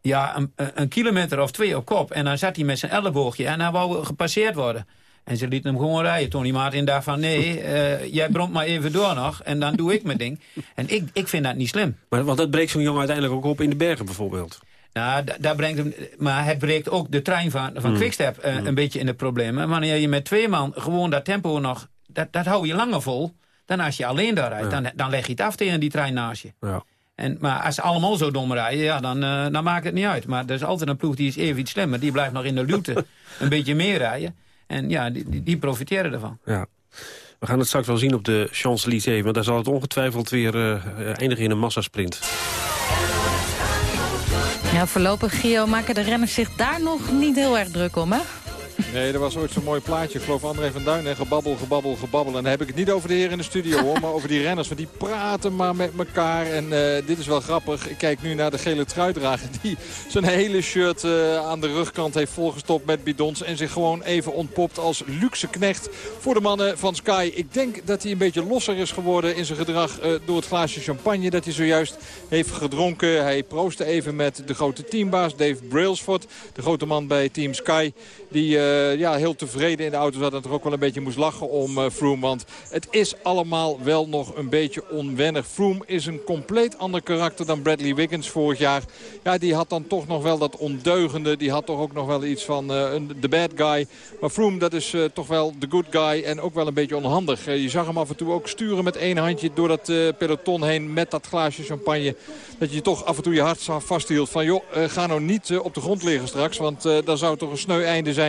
ja, een, een kilometer of twee op kop. En dan zat hij met zijn elleboogje en hij wou gepasseerd worden. En ze lieten hem gewoon rijden. Tony Martin dacht van, nee, eh, jij bromt maar even door nog. En dan doe ik mijn ding. En ik, ik vind dat niet slim. Maar, want dat breekt zo'n jongen uiteindelijk ook op in de bergen bijvoorbeeld. Nou, da- daar brengt hem, maar het breekt ook de trein van, van Mm. Quickstep eh, een beetje in de problemen. Wanneer je met twee man gewoon dat tempo nog... Dat, dat hou je langer vol dan als je alleen daar rijdt, dan, dan leg je het af tegen die trein naast je. Ja. En, maar als ze allemaal zo dom rijden, ja, dan, eh, dan maakt het niet uit. Maar er is altijd een ploeg die is even iets slimmer. Die blijft nog in de luwte een beetje meer rijden. En ja, die, die, die profiteren ervan. Ja. We gaan het straks wel zien op de Champs-Élysées. Want daar zal het ongetwijfeld weer eh, eindigen in een massasprint. Ja, voorlopig, Gio, maken de renners zich daar nog niet heel erg druk om, hè? Nee, er was ooit zo'n mooi plaatje. Ik geloof André van Duin. Hè? Gebabbel, gebabbel, gebabbel. En dan heb ik het niet over de heren in de studio hoor. Maar over die renners. Want die praten maar met elkaar. En uh, dit is wel grappig. Ik kijk nu naar de gele truidrager. Die zijn hele shirt uh, aan de rugkant heeft volgestopt met bidons. En zich gewoon even ontpopt als luxe knecht voor de mannen van Sky. Ik denk dat hij een beetje losser is geworden in zijn gedrag uh, door het glaasje champagne. Dat hij zojuist heeft gedronken. Hij proostte even met de grote teambaas Dave Brailsford. De grote man bij Team Sky. Die uh, ja, heel tevreden in de auto zat en toch ook wel een beetje moest lachen om uh, Froome. Want het is allemaal wel nog een beetje onwennig. Froome is een compleet ander karakter dan Bradley Wiggins vorig jaar. Ja, die had dan toch nog wel dat ondeugende. Die had toch ook nog wel iets van uh, de bad guy. Maar Froome, dat is toch wel de good guy en ook wel een beetje onhandig. je zag hem af en toe ook sturen met één handje door dat peloton heen met dat glaasje champagne. Dat je toch af en toe je hart vasthield van joh, ga nou niet op de grond liggen straks. Want dan zou toch een sneu einde zijn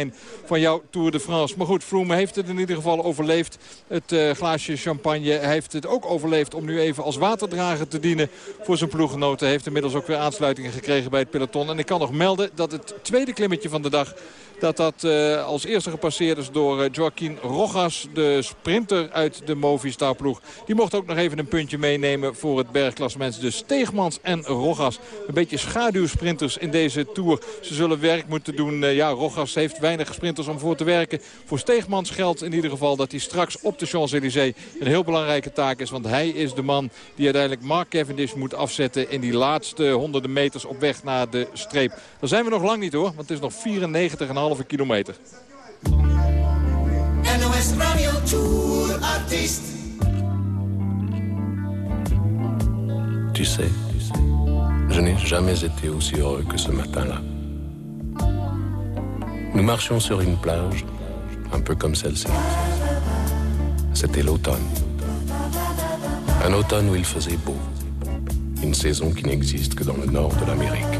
van jouw Tour de France. Maar goed, Froome heeft het in ieder geval overleefd. Het uh, glaasje champagne heeft het ook overleefd om nu even als waterdrager te dienen voor zijn ploeggenoten. Heeft inmiddels ook weer aansluitingen gekregen bij het peloton. En ik kan nog melden dat het tweede klimmetje van de dag dat dat uh, als eerste gepasseerd is door uh, Joaquin Rojas, de sprinter uit de Movistar ploeg. Die mocht ook nog even een puntje meenemen voor het bergklassement. Dus Steegmans en Rogas, een beetje schaduwsprinters in deze Tour. Ze zullen werk moeten doen. Uh, ja, Rogas heeft weinig sprinters om voor te werken. Voor Steegmans geldt in ieder geval dat hij straks op de Champs-Élysées een heel belangrijke taak is. Want hij is de man die uiteindelijk Mark Cavendish moet afzetten in die laatste honderden meters op weg naar de streep. Daar zijn we nog lang niet hoor, want het is nog 94,5 halve kilometer. NOS Radio Tour Artiest. Tu sais, je n'ai jamais été aussi heureux que ce matin-là. Nous marchions sur une plage, un peu comme celle-ci. C'était l'automne. Un automne où il faisait beau. Une saison qui n'existe que dans le nord de l'Amérique.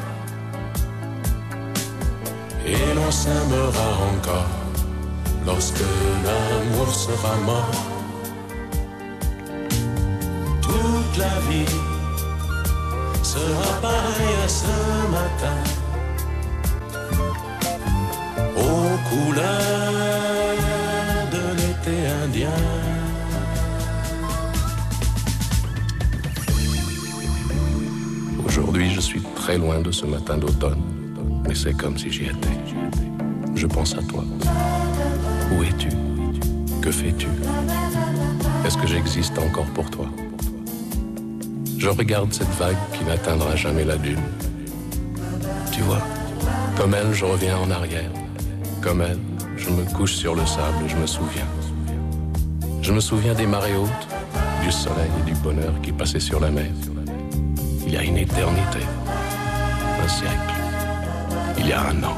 et l'on s'aimera encore lorsque l'amour sera mort. Toute la vie sera pareille à ce matin, aux couleurs de l'été indien. Aujourd'hui, je suis très loin de ce matin d'automne mais c'est comme si j'y étais. Je pense à toi. Où es-tu? Que fais-tu? Est-ce que j'existe encore pour toi? Je regarde cette vague qui n'atteindra jamais la dune. Tu vois, comme elle, je reviens en arrière. Comme elle, je me couche sur le sable et je me souviens. Je me souviens des marées hautes, du soleil et du bonheur qui passaient sur la mer. Il y a une éternité, un siècle il y a un an.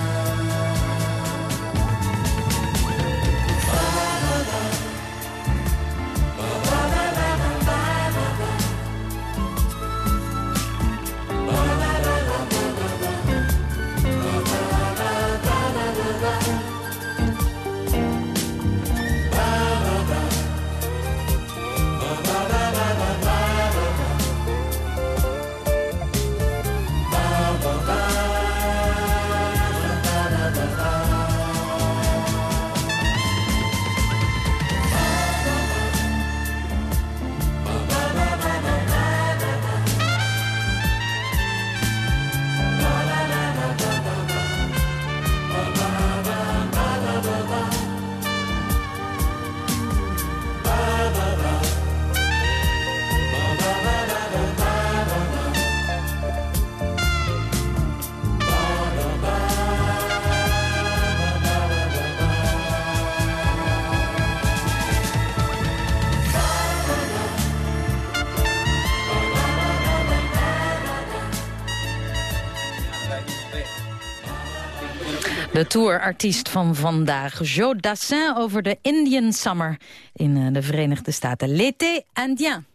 De tourartiest van vandaag, Joe Dassin, over de Indian Summer in eh, de Verenigde Staten. L'été indien.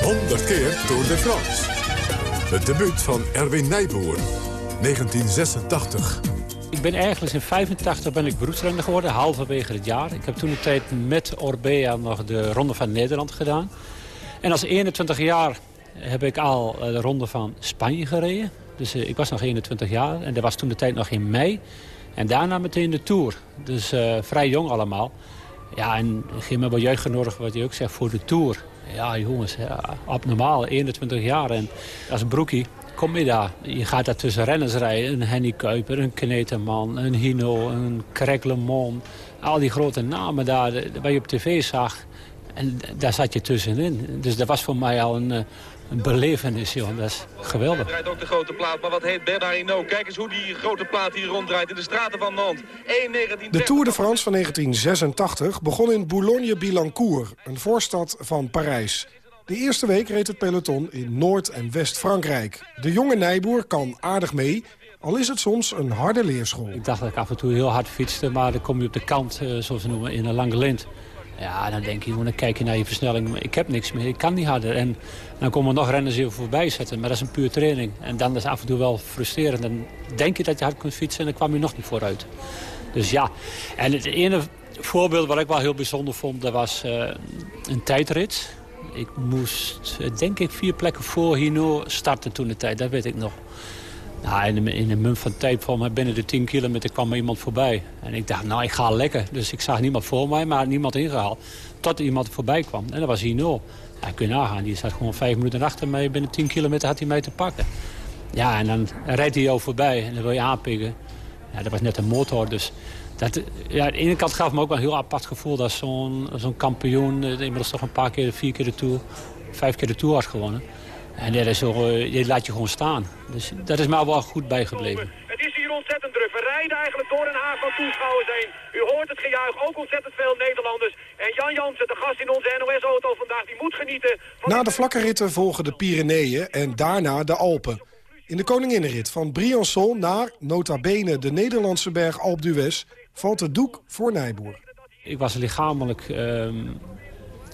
100 keer Tour de France. Het debuut van Erwin Nijboer, 1986. Ik ben ergens in 85 ben ik beroepsrenner geworden, halverwege het jaar. Ik heb toen een tijd met Orbea nog de Ronde van Nederland gedaan. En als 21 jaar heb ik al eh, de Ronde van Spanje gereden. Dus uh, ik was nog 21 jaar en dat was toen de tijd nog in mei. En daarna meteen de Tour. Dus uh, vrij jong allemaal. Ja, en ging wel jeugdgenodigd, wat je ook zegt, voor de Tour. Ja, jongens, ja, abnormaal, 21 jaar. En als broekie kom je daar. Je gaat daar tussen renners rijden. Een Henny Kuiper, een Kneteman, een Hino, een Craig. Al die grote namen daar, waar je op tv zag. En daar zat je tussenin. Dus dat was voor mij al een, een belevenis, joh. Dat is geweldig. Hij draait ook de grote plaat, maar wat heet Bernard Hinault? Kijk eens hoe die grote plaat hier ronddraait in de straten van Nantes. 1, de Tour de France van 1986 begon in Boulogne-Billancourt, een voorstad van Parijs. De eerste week reed het peloton in Noord- en West-Frankrijk. De jonge Nijboer kan aardig mee, al is het soms een harde leerschool. Ik dacht dat ik af en toe heel hard fietste, maar dan kom je op de kant, eh, zoals we noemen, in een lange lint. Ja, dan denk je, dan kijk je naar je versnelling. Ik heb niks meer, ik kan niet harder. En dan komen nog renners hier voorbij zetten. Maar dat is een puur training. En dan is het af en toe wel frustrerend. Dan denk je dat je hard kunt fietsen en dan kwam je nog niet vooruit. Dus ja, en het ene voorbeeld wat ik wel heel bijzonder vond... dat was uh, een tijdrit. Ik moest, denk ik, vier plekken voor Hino starten toen de tijd. Dat weet ik nog. Nou, in, een, in een munt van tijd van mij binnen de 10 kilometer kwam iemand voorbij. En ik dacht, nou, ik ga lekker. Dus ik zag niemand voor mij, maar niemand ingehaald. Tot iemand voorbij kwam. En dat was Hino. Ja, kun je nagaan. Die zat gewoon vijf minuten achter mij. Binnen 10 kilometer had hij mij te pakken. Ja, en dan rijdt hij jou voorbij en dan wil je aanpikken. Ja, dat was net een motor, dus... Dat, ja, aan de ene kant gaf me ook wel een heel apart gevoel... dat zo'n zo'n kampioen, eh, inmiddels toch een paar keer, vier keer de Tour... vijf keer de Tour had gewonnen. En dat is zo, die laat je gewoon staan. Dus dat is mij wel goed bijgebleven. Het is hier ontzettend druk. We rijden eigenlijk door een haag van toeschouwers heen. U hoort het gejuich, ook ontzettend veel Nederlanders. En Jan Jansen, de gast in onze NOS-auto vandaag, die moet genieten. Van Na de vlakke ritten volgen de Pyreneeën en daarna de Alpen. In de Koninginnenrit van Briançon naar, nota bene, de Nederlandse berg Alpe d'Huez... valt het doek voor Nijboer. Ik was lichamelijk um,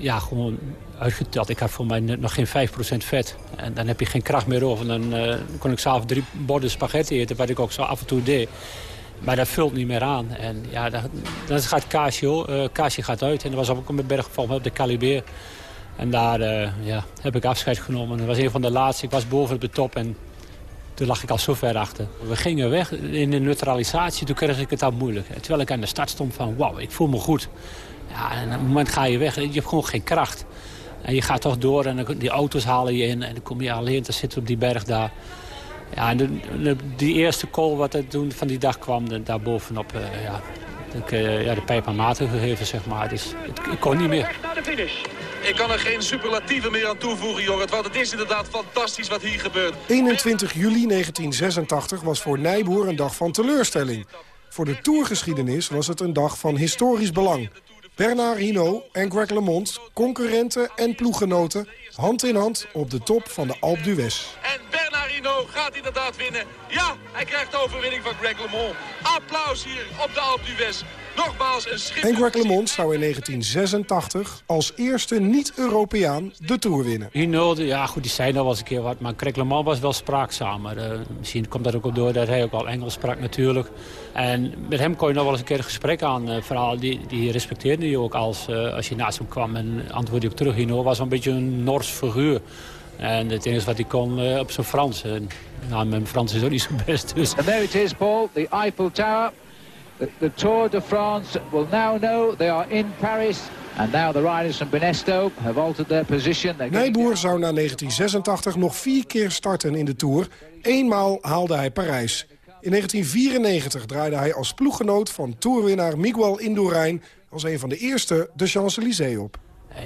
ja, gewoon uitgeteld. Ik had voor mij nog geen 5% vet. En dan heb je geen kracht meer over. Dan uh, kon ik s'avonds drie borden spaghetti eten, wat ik ook zo af en toe deed. Maar dat vult niet meer aan. En ja, dan, dan gaat Casio, uh, Casio gaat uit. En dat was ook een bergval op de Calibeer. En daar uh, ja, heb ik afscheid genomen. Dat was een van de laatste. Ik was boven op de top en toen lag ik al zo ver achter. We gingen weg in de neutralisatie. Toen kreeg ik het al moeilijk. Terwijl ik aan de start stond van wauw, ik voel me goed. Ja, en op het moment ga je weg. Je hebt gewoon geen kracht. En je gaat toch door en die auto's halen je in. En dan kom je alleen te zitten op die berg daar. Ja, en de, die eerste call wat er toen van die dag kwam, daar bovenop, uh, ja, ik, uh, ja, de pijp aan maten gegeven, zeg maar. Dus ik, ik kon niet meer. Ik kan er geen superlatieven meer aan toevoegen, Jorrit. Want het is inderdaad fantastisch wat hier gebeurt. 21 juli 1986 was voor Nijboer een dag van teleurstelling. Voor de tourgeschiedenis was het een dag van historisch belang. Bernard Hinault en Greg LeMond, concurrenten en ploeggenoten... hand in hand op de top van de Alpe d'Huez. En Bernard Hinault gaat inderdaad winnen. Ja, hij krijgt de overwinning van Greg LeMond. Applaus hier op de Alpe d'Huez. Nogmaals een schitterend... En Greg LeMond zou in 1986 als eerste niet-Europeaan de Tour winnen. Hinault, ja goed, die zei nog wel eens een keer wat. Maar Greg LeMond was wel spraakzamer. Uh, misschien komt dat ook op door dat hij ook al Engels sprak natuurlijk. En met hem kon je nog wel eens een keer een gesprek aan. Uh, vooral die, die respecteerde je ook als, uh, als je naast hem kwam. En antwoordde je ook terug. Hinault was een beetje een Nors figuur. En het enige wat hij kon uh, op zijn Frans. En, nou, mijn Frans is ook niet zo best. Dus. And there it is, Paul, the Eiffel Tower. The, the Tour de France will now know they are in Paris. And now the riders from Benesto have altered their position. Nijboer zou na 1986 nog vier keer starten in de Tour. Eenmaal haalde hij Parijs. In 1994 draaide hij als ploeggenoot van toerwinnaar Miguel Indurain... als een van de eerste de Champs-Élysées op.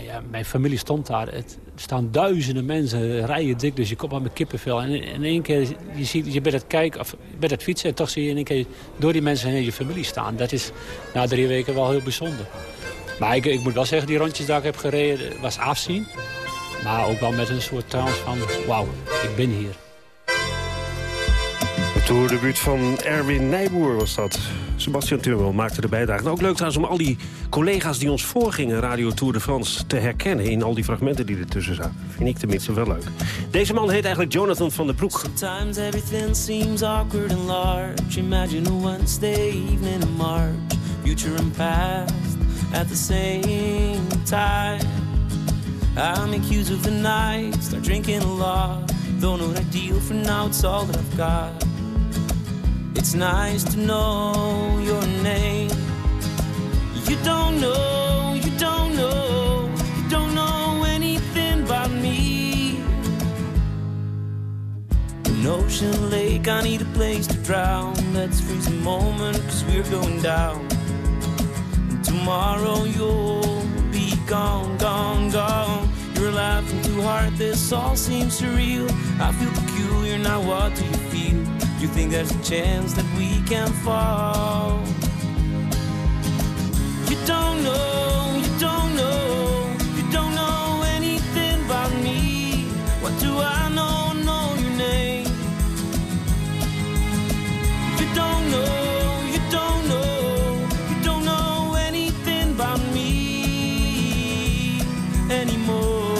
Ja, mijn familie stond daar. Het staan duizenden mensen, rijen dik, dus je komt aan met kippenvel. En in één keer, je, ziet, je bent het kijken, of bent het fietsen... en toch zie je in één keer door die mensen heen je familie staan. Dat is na drie weken wel heel bijzonder. Maar ik, ik moet wel zeggen, die rondjes die ik heb gereden, was afzien. Maar ook wel met een soort trance van, wauw, ik ben hier. Tourdebuut van Erwin Nijboer was dat. Sebastian Turmel maakte de bijdrage. ook leuk trouwens om al die collega's die ons voorgingen... Radio Tour de France te herkennen in al die fragmenten die ertussen zaten. Vind ik tenminste wel leuk. Deze man heet eigenlijk Jonathan van der Broek. Sometimes everything seems awkward and large. Imagine a Wednesday evening in March. Future and past at the same time. I make use of the night, start drinking a lot. Don't know what I deal for now, it's all that I've got. It's nice to know your name. You don't know, you don't know, you don't know anything about me. An ocean lake, I need a place to drown. Let's freeze a moment, cause we're going down. And tomorrow you'll be gone, gone, gone. You're laughing too hard, this all seems surreal. I feel peculiar, now what do you? You think there's a chance that we can fall? You don't know, you don't know, you don't know anything about me. What do I know? Know your name. You don't know, you don't know, you don't know anything about me anymore.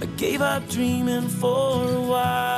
I gave up dreaming for a while.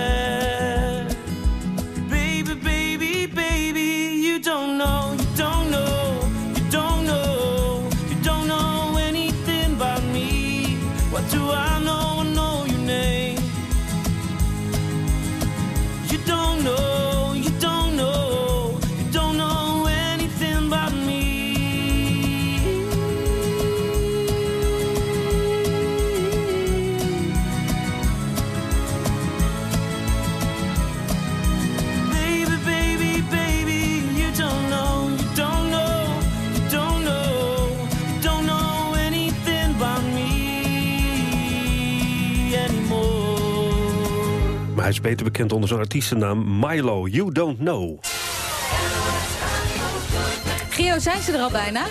Is beter bekend onder zijn artiestennaam Milo. You Don't Know. Gio, zijn ze er al bijna?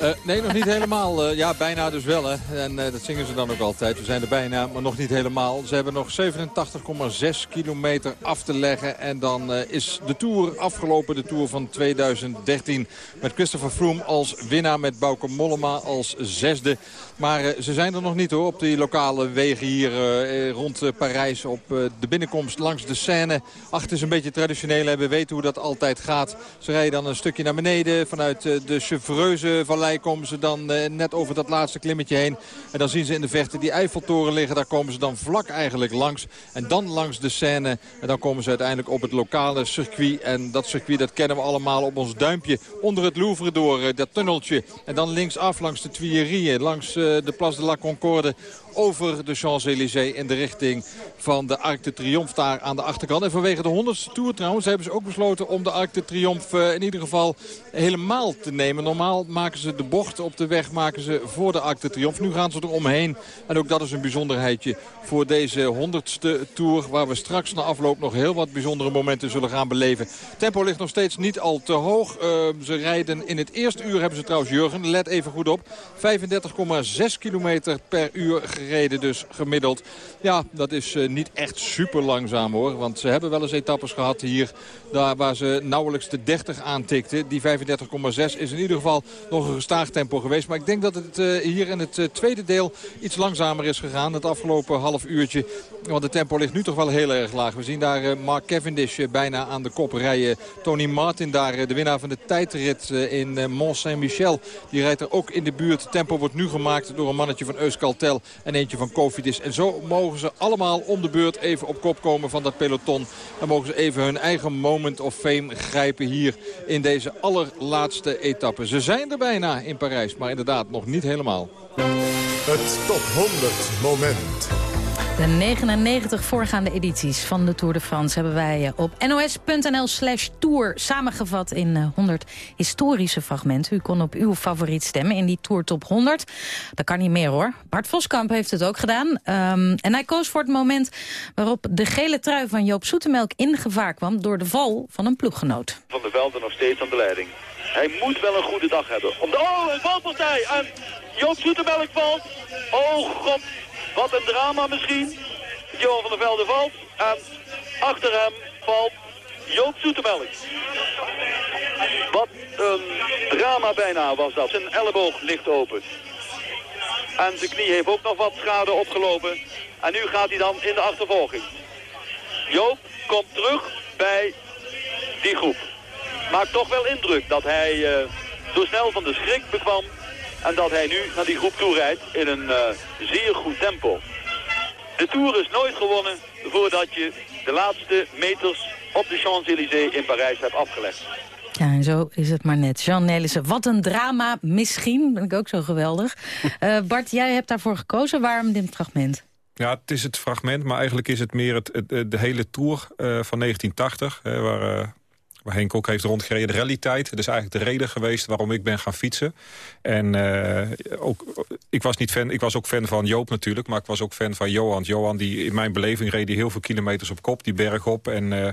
Eh, nee, nog niet helemaal. Eh, ja, bijna dus wel. Hè. En eh, dat zingen ze dan ook altijd. We zijn er bijna, maar nog niet helemaal. Ze hebben nog 87,6 kilometer af te leggen. En dan is de Tour afgelopen. De Tour van 2013. Met Christopher Froome als winnaar. Met Bauke Mollema als zesde. Maar ze zijn er nog niet hoor. Op die lokale wegen hier rond Parijs. Op de binnenkomst langs de Seine. Achter is een beetje traditioneel. Hè. We weten hoe dat altijd gaat. Ze rijden dan een stukje naar beneden. Vanuit de Chevreuse vallei komen ze dan eh, net over dat laatste klimmetje heen. En dan zien ze in de verte die Eiffeltoren liggen. Daar komen ze dan vlak eigenlijk langs. En dan langs de Seine. En dan komen ze uiteindelijk op het lokale circuit. En dat circuit dat kennen we allemaal op ons duimpje. Onder het Louvre door, eh, dat tunneltje. En dan linksaf langs de Tuileries. Langs eh, de Place de la Concorde over de Champs-Élysées in de richting van de Arc de Triomphe daar aan de achterkant. En vanwege de 100ste Tour trouwens hebben ze ook besloten om de Arc de Triomphe eh, in ieder geval helemaal te nemen. Normaal maken ze de bocht op de weg maken ze voor de Arc de Triomphe. Nu gaan ze er omheen. En ook dat is een bijzonderheidje voor deze 100ste Tour. Waar we straks na afloop nog heel wat bijzondere momenten zullen gaan beleven. Tempo ligt nog steeds niet al te hoog. Uh, ze rijden in het eerste uur hebben ze trouwens Jurgen. Let even goed op. 35,6 kilometer per uur gereden dus gemiddeld. Ja, dat is uh, niet echt super langzaam hoor. Want ze hebben wel eens etappes gehad hier daar waar ze nauwelijks de 30 aantikten. Die 35,6 is in ieder geval nog een gestaag tempo geweest. Maar ik denk dat het uh, hier in het uh, tweede deel iets langzamer is gegaan. Het afgelopen half uurtje. Want het tempo ligt nu toch wel heel erg laag. We zien daar uh, Mark Cavendish bijna aan de kop rijden. Tony Martin daar, de winnaar van de tijdrit in Mont Saint-Michel. Die rijdt er ook in de buurt. Tempo wordt nu gemaakt door een mannetje van Euskaltel en eentje van Kofidis. En zo mogen ze allemaal om de beurt even op kop komen van dat peloton. Dan mogen ze even hun eigen moment of fame grijpen hier in deze allerlaatste etappe. Ze zijn er bijna in Parijs, maar inderdaad nog niet helemaal. Het top 100 moment. De 99 voorgaande edities van de Tour de France hebben wij eh, op nos.nl slash tour samengevat in 100 eh, historische fragmenten. U kon op uw favoriet stemmen in die Tour Top 100. Dat kan niet meer hoor. Bart Voskamp heeft het ook gedaan. Um, en hij koos voor het moment waarop de gele trui van Joop Zoetemelk in gevaar kwam door de val van een ploeggenoot. Van de Velden nog steeds aan de leiding. Hij moet wel een goede dag hebben. Om de, oh, een valpartij! En Joop Zoetemelk valt. Oh god, wat een drama misschien. Johan van der Velde valt. En achter hem valt Joop Zoetemelk. Wat een drama bijna was dat. Zijn elleboog ligt open. En zijn knie heeft ook nog wat schade opgelopen. En nu gaat hij dan in de achtervolging. Joop komt terug bij die groep. Maakt toch wel indruk dat hij uh, zo snel van de schrik bekwam en dat hij nu naar die groep toe rijdt in een uh, zeer goed tempo. De Tour is nooit gewonnen voordat je de laatste meters op de Champs-Élysées in Parijs hebt afgelegd. Ja, en zo is het maar net. Jean Nelissen, wat een drama misschien. Ben ik ook zo geweldig. Uh, Bart, jij hebt daarvoor gekozen. Waarom dit fragment? Ja, het is het fragment, maar eigenlijk is het meer het, het de hele Tour uh, van 1980... waar waar Henk ook heeft rondgereden. De rallytijd, dat is eigenlijk de reden geweest waarom ik ben gaan fietsen. En uh, ook, ik, was niet fan, ik was ook fan van Joop natuurlijk, maar ik was ook fan van Johan. Johan, die in mijn beleving reed die heel veel kilometers op kop, die berg op. En uh,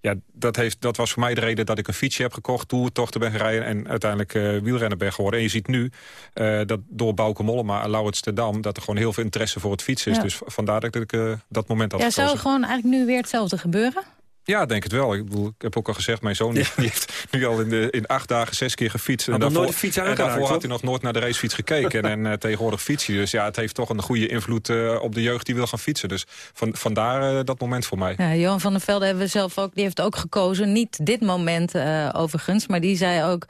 ja, dat, heeft, dat was voor mij de reden dat ik een fietsje heb gekocht... toertochten ben gereden en uiteindelijk uh, wielrenner ben geworden. En je ziet nu uh, dat door Bouke Mollema en Stedam... dat er gewoon heel veel interesse voor het fietsen is. Ja. Dus vandaar dat ik uh, dat moment had Ja, gekozen. zou gewoon eigenlijk nu weer hetzelfde gebeuren? Ja, denk het wel. Ik, bedoel, ik heb ook al gezegd, mijn zoon die heeft nu al in, de, in acht dagen zes keer gefietst. Had en daarvoor, nooit de fiets en daarvoor had hij nog nooit naar de racefiets gekeken. en uh, tegenwoordig fiets hij. Dus ja, het heeft toch een goede invloed uh, op de jeugd die wil gaan fietsen. Dus van, vandaar uh, dat moment voor mij. Ja, Johan van der Velde hebben we zelf ook, die heeft ook gekozen. Niet dit moment uh, overigens, maar die zei ook...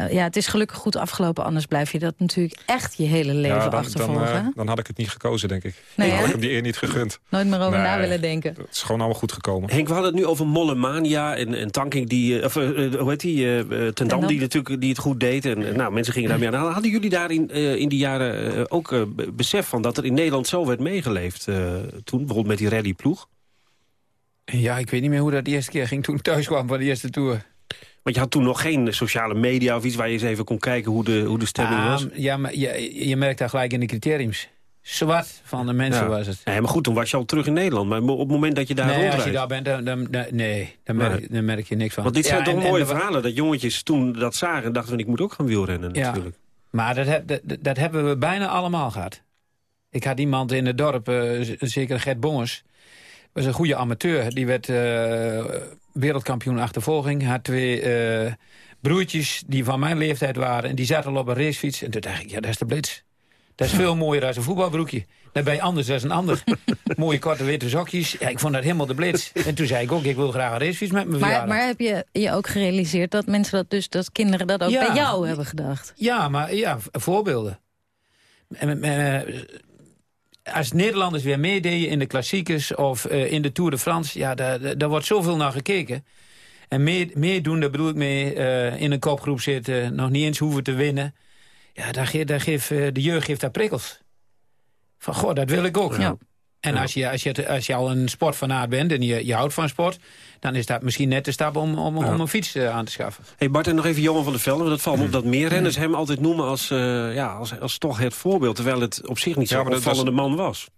Uh, ja, het is gelukkig goed afgelopen, anders blijf je dat natuurlijk echt je hele leven ja, dan, achtervolgen. Dan, dan, had ik het niet gekozen, denk ik. Nee, dan had ik hem die eer niet gegund. Nooit meer over Nee, na willen denken. Het is gewoon allemaal goed gekomen. Henk, we hadden het nu over Mollemania en, en Tanking, die, of uh, hoe heet die, uh, Ten Dam, die natuurlijk die het goed deed. En uh, nou, mensen gingen daarmee aan. Hadden jullie daar in, in die jaren ook besef van dat er in Nederland zo werd meegeleefd toen? Bijvoorbeeld met die rallyploeg? Ja, ik weet niet meer hoe dat de eerste keer ging toen ik thuis kwam van de eerste tour. Want je had toen nog geen sociale media of iets waar je eens even kon kijken hoe de, hoe de stemming Ah, was. Ja, maar je, je merkt daar gelijk in de criteriums. Zwart van de mensen Ja. was het. Nee, maar goed, toen was je al terug in Nederland. Maar op het moment dat je daar nee, als rondrijdt... je daar bent, dan, dan, dan- nee, dan merk, Nee. dan merk je niks van. Want dit zijn toch en- mooie er verhalen. Dat jongetjes toen dat zagen en dachten van ik moet ook gaan wielrennen Ja. natuurlijk. Maar dat, dat, dat hebben we bijna allemaal gehad. Ik had iemand in het dorp, z- zeker Gert Bongers. was een goede amateur. Die werd eh, wereldkampioen achtervolging. Had twee eh, broertjes die van mijn leeftijd waren. En die zaten al op een racefiets. En toen dacht ik, ja, dat is de blitz. Dat is veel mooier dan een voetbalbroekje. Dan ben je anders dan een ander. Mooie korte witte sokjes. Ja, ik vond dat helemaal de blitz. En toen zei ik ook, ik wil graag een racefiets met mijn Maar, verjaardag. maar heb je je ook gerealiseerd dat mensen dat dus, dat kinderen dat ook Ja. bij jou hebben gedacht? Ja, maar ja, voorbeelden. En, eh, als Nederlanders weer meededen in de klassiekers of eh, in de Tour de France... ja, daar, daar- wordt zoveel naar gekeken. En mee- meedoen, daar bedoel ik mee, eh, in een kopgroep zitten... nog niet eens hoeven te winnen. Ja, daar, ge- daar geeft, eh, de jeugd geeft daar prikkels. Van, goh, dat wil ik ook. Ja. En als je, als, je, als je al een sportfanaat bent en je, je houdt van sport... dan is dat misschien net de stap om, om, om een fiets eh, aan te schaffen. Hey Bart, en nog even Johan van der Velde. Want dat valt me op dat meer renners hem altijd noemen als, eh, ja, als, als toch het voorbeeld. Terwijl het op zich niet Ja, zo'n was- opvallende man was.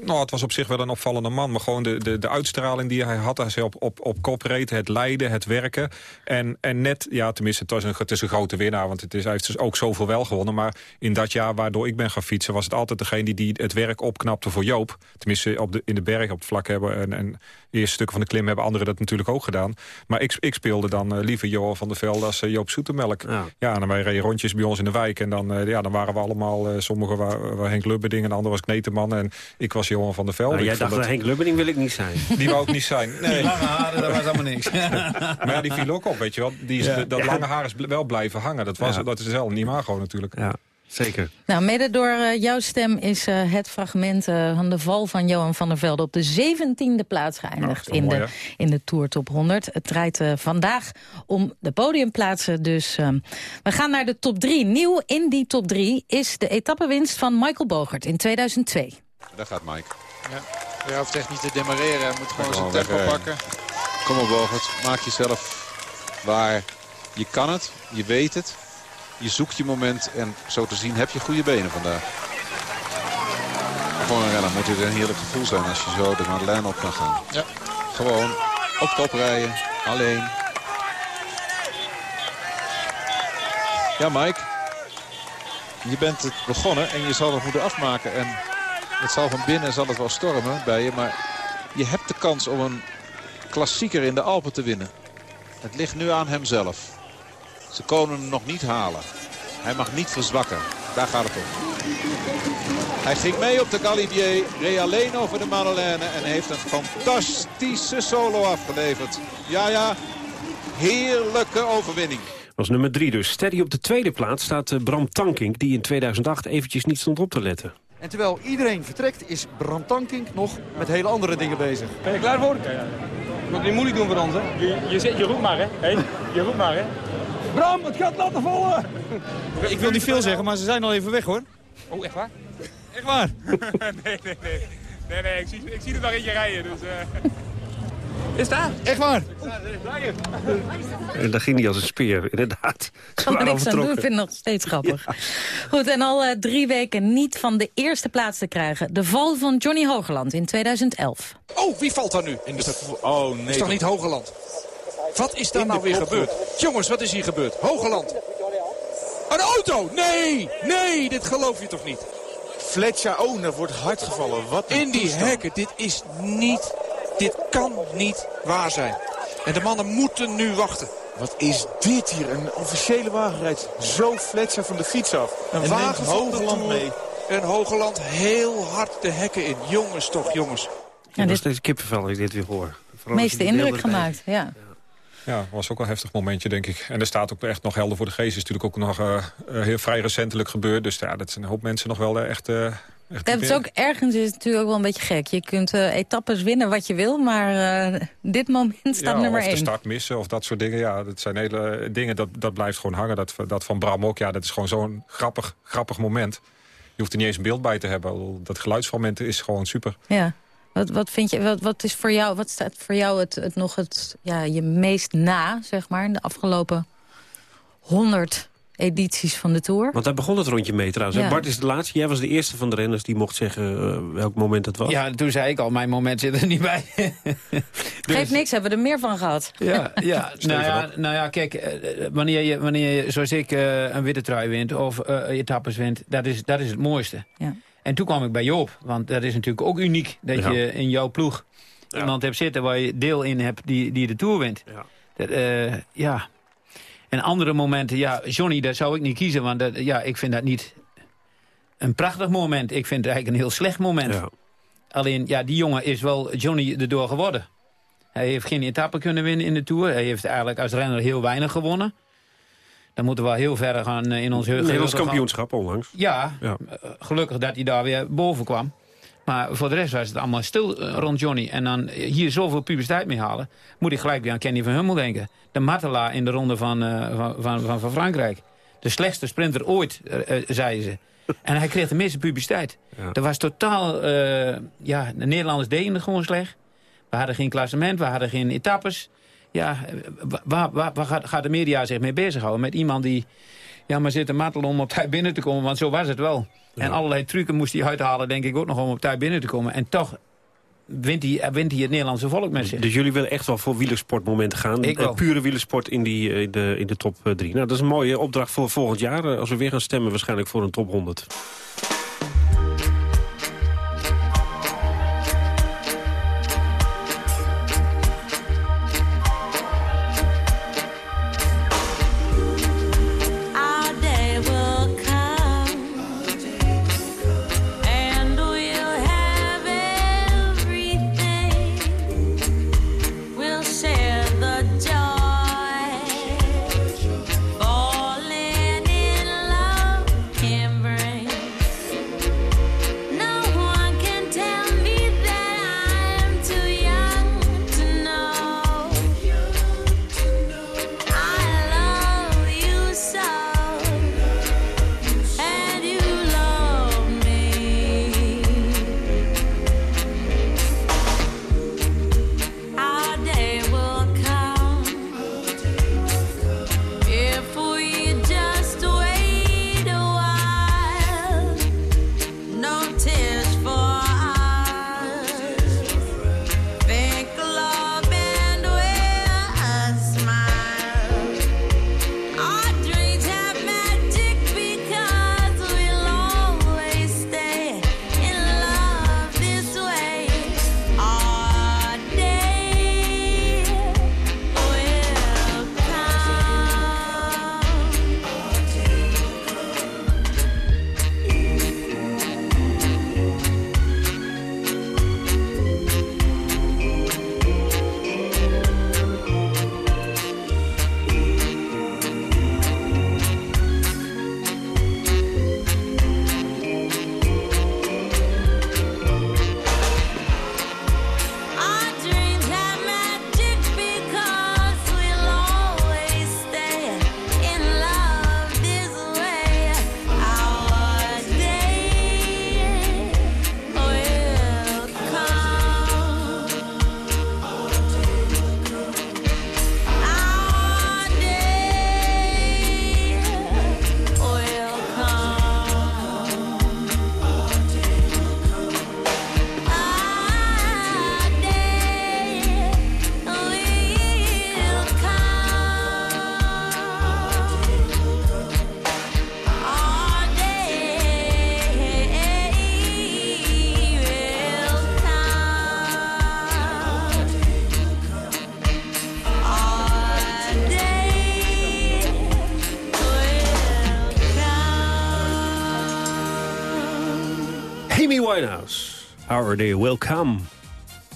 Nou, het was op zich wel een opvallende man. Maar gewoon de, de, de uitstraling die hij had. Als hij op, op, op kop reed, het leiden, het werken. En, en net, ja, tenminste, het, was een, het is een grote winnaar. Want het is, hij heeft dus ook zoveel wel gewonnen. Maar in dat jaar waardoor ik ben gaan fietsen... was het altijd degene die, die het werk opknapte voor Joop. Tenminste, op de, in de berg, op het vlak hebben. En, en de eerste stukken van de klim hebben anderen dat natuurlijk ook gedaan. Maar ik, ik speelde dan eh, liever Johan van der Velde als eh, Joop Zoetemelk. Ja. Ja, en dan wij reden rondjes bij ons in de wijk. En dan, eh, ja, dan waren we allemaal, sommigen waren, waren Henk Lubberding... en de ander was Kneteman. En ik was Johan van der Velde. Nou, jij dacht, dat- Henk Lubberding wil ik niet zijn. die wou ook niet zijn. Nee. Lange haren, dat was allemaal niks. Maar ja, die viel ook op, weet je wel. Die is, Ja. Dat lange haar is wel blijven hangen. Dat, was, Ja. dat is wel een imago natuurlijk. Ja, zeker. Nou, mede door eh, jouw stem is eh, het fragment eh, van de val van Johan van der Velde... op de 17e plaats geëindigd Nou, in, mooi, de, in de Tour Top 100. Het draait vandaag om de podiumplaatsen. Dus eh, we gaan naar de top 3. Nieuw in die top 3 is de etappewinst van Michael Bogert in 2002. Daar gaat Mike. Ja. Je hoeft echt niet te demareren. Hij moet gewoon zijn tempo pakken. Kom op, Bogert. Maak jezelf waar. Je kan het. Je weet het. Je zoekt je moment. En zo te zien heb je goede benen vandaag. Voor een renner moet dit een heerlijk gevoel zijn als je zo de Madeleine op kan gaan. Ja. Gewoon op kop rijden. Alleen. Ja, Mike. Je bent het begonnen en je zal het moeten afmaken. En het zal van binnen zal het wel stormen bij je. Maar je hebt de kans om een klassieker in de Alpen te winnen. Het ligt nu aan hemzelf. Ze kunnen hem nog niet halen. Hij mag niet verzwakken. Daar gaat het om. Hij ging mee op de Galibier, reed alleen over de Madeleine en heeft een fantastische solo afgeleverd. Ja, ja, heerlijke overwinning. was nummer drie dus. Steady op de tweede plaats staat eh, Bram Tankink... die in 2008 eventjes niet stond op te letten. En terwijl iedereen vertrekt, is Bram Tankink nog met hele andere dingen bezig. Ben je klaar voor? Ja, ja. Moet het niet moeilijk doen voor ons, hè? Je, je, zit- je roept maar, hè? Hey, je roept maar, hè? Bram, het gaat laten vallen! Ik wil niet veel zeggen, maar ze zijn al even weg hoor. Oh, echt waar? Echt waar? nee, nee, nee. Nee, nee, ik zie, ik zie er nog eentje rijden, dus... eh. Is daar? Echt waar? En daar ging hij als een speer, inderdaad. Ze kan er niks aan doen, ik vind het nog steeds grappig. Goed, en al eh, drie weken niet van de eerste plaats te krijgen. De val van Johnny Hogerland in 2011. Oh, wie valt daar nu? In de... Oh nee. is toch niet Hogeland? Wat is daar nou weer gebeurd? Jongens, wat is hier gebeurd? Hogeland. Een auto! Nee! Nee, dit geloof je toch niet? Fletcher, oh, er wordt hard gevallen. Wat een In die toestand. hekken, dit is niet... Dit kan niet waar zijn. En de mannen moeten nu wachten. Wat is dit hier? Een officiële wagen rijdt zo Fletcher van de fiets af. Een en wagen van Hogeland mee. En Hogeland heel hard de hekken in. Jongens toch, jongens. Ja, nog steeds kippenvel als ik dit weer hoor. Vooral Meeste indruk gemaakt, ja. Ja, was ook wel een heftig momentje, denk ik. En er staat ook echt nog helder voor de geest. is natuurlijk ook nog eh, eh, heel vrij recentelijk gebeurd. Dus ja, dat zijn een hoop mensen nog wel eh, echt... eh, Het is ook ergens is het natuurlijk ook wel een beetje gek. Je kunt eh, etappes winnen wat je wil, maar eh, dit moment staat ja, nummer of de één. start missen of dat soort dingen. Ja, dat zijn hele dingen, dat, dat blijft gewoon hangen. Dat, dat van Bram ook, ja, dat is gewoon zo'n grappig, grappig moment. Je hoeft er niet eens een beeld bij te hebben. Dat geluidsfragment is gewoon super. Ja. Wat, wat vind je, wat, wat is voor jou, wat staat voor jou het, het nog het, ja, je meest na, zeg maar, in de afgelopen 100 edities van de Tour? Want daar begon het rondje mee trouwens. Ja. Bart is de laatste. Jij was de eerste van de renners die mocht zeggen eh, welk moment het was. Ja, toen zei ik al, mijn moment zit er niet bij. Geeft niks, hebben we er meer van gehad. Ja, ja, nou, ja nou ja, kijk, eh, wanneer je, wanneer je zoals ik eh, een witte trui wint of eh, etappes wint, dat is, dat is het mooiste. Ja. En toen kwam ik bij Joop, want dat is natuurlijk ook uniek dat Ja. je in jouw ploeg iemand hebt zitten waar je deel in hebt die, die de Tour wint. Ja. Dat, eh, ja. En andere momenten, ja, Johnny, daar zou ik niet kiezen, want dat, ja, ik vind dat niet een prachtig moment. Ik vind het eigenlijk een heel slecht moment. Ja. Alleen, ja, die jongen is wel Johnny erdoor geworden. Hij heeft geen etappe kunnen winnen in de Tour. Hij heeft eigenlijk als renner heel weinig gewonnen. Dan moeten we wel heel ver gaan eh, in ons geheugen. Nederlands kampioenschap onlangs. Ja, Ja. eh, gelukkig dat hij daar weer boven kwam. Maar voor de rest was het allemaal stil eh, rond Johnny. En dan hier zoveel publiciteit mee halen... moet ik gelijk weer aan Kenny van Hummel denken. De Matela in de ronde van, eh, van, van, van, van Frankrijk. De slechtste sprinter ooit, eh, eh, zeiden ze. En hij kreeg de meeste publiciteit. Ja. Er was totaal... eh, ja, de Nederlanders deden het gewoon slecht. We hadden geen klassement, we hadden geen etappes. Ja, eh, wa- waar, waar, waar gaat de media zich mee bezighouden? Met iemand die ja, maar zit te mattelen om op tijd binnen te komen. Want zo was het wel. En allerlei trucken moest hij uithalen, denk ik ook nog, om op tijd binnen te komen. En toch wint hij, wint hij het Nederlandse volk met zich. Dus jullie willen echt wel voor wielersportmomenten gaan. Ik Eh, wel. pure wielersport in, die, eh, in, de, in de top 3. Nou, dat is een mooie opdracht voor volgend jaar. eh, Als we weer gaan stemmen waarschijnlijk voor een top 100.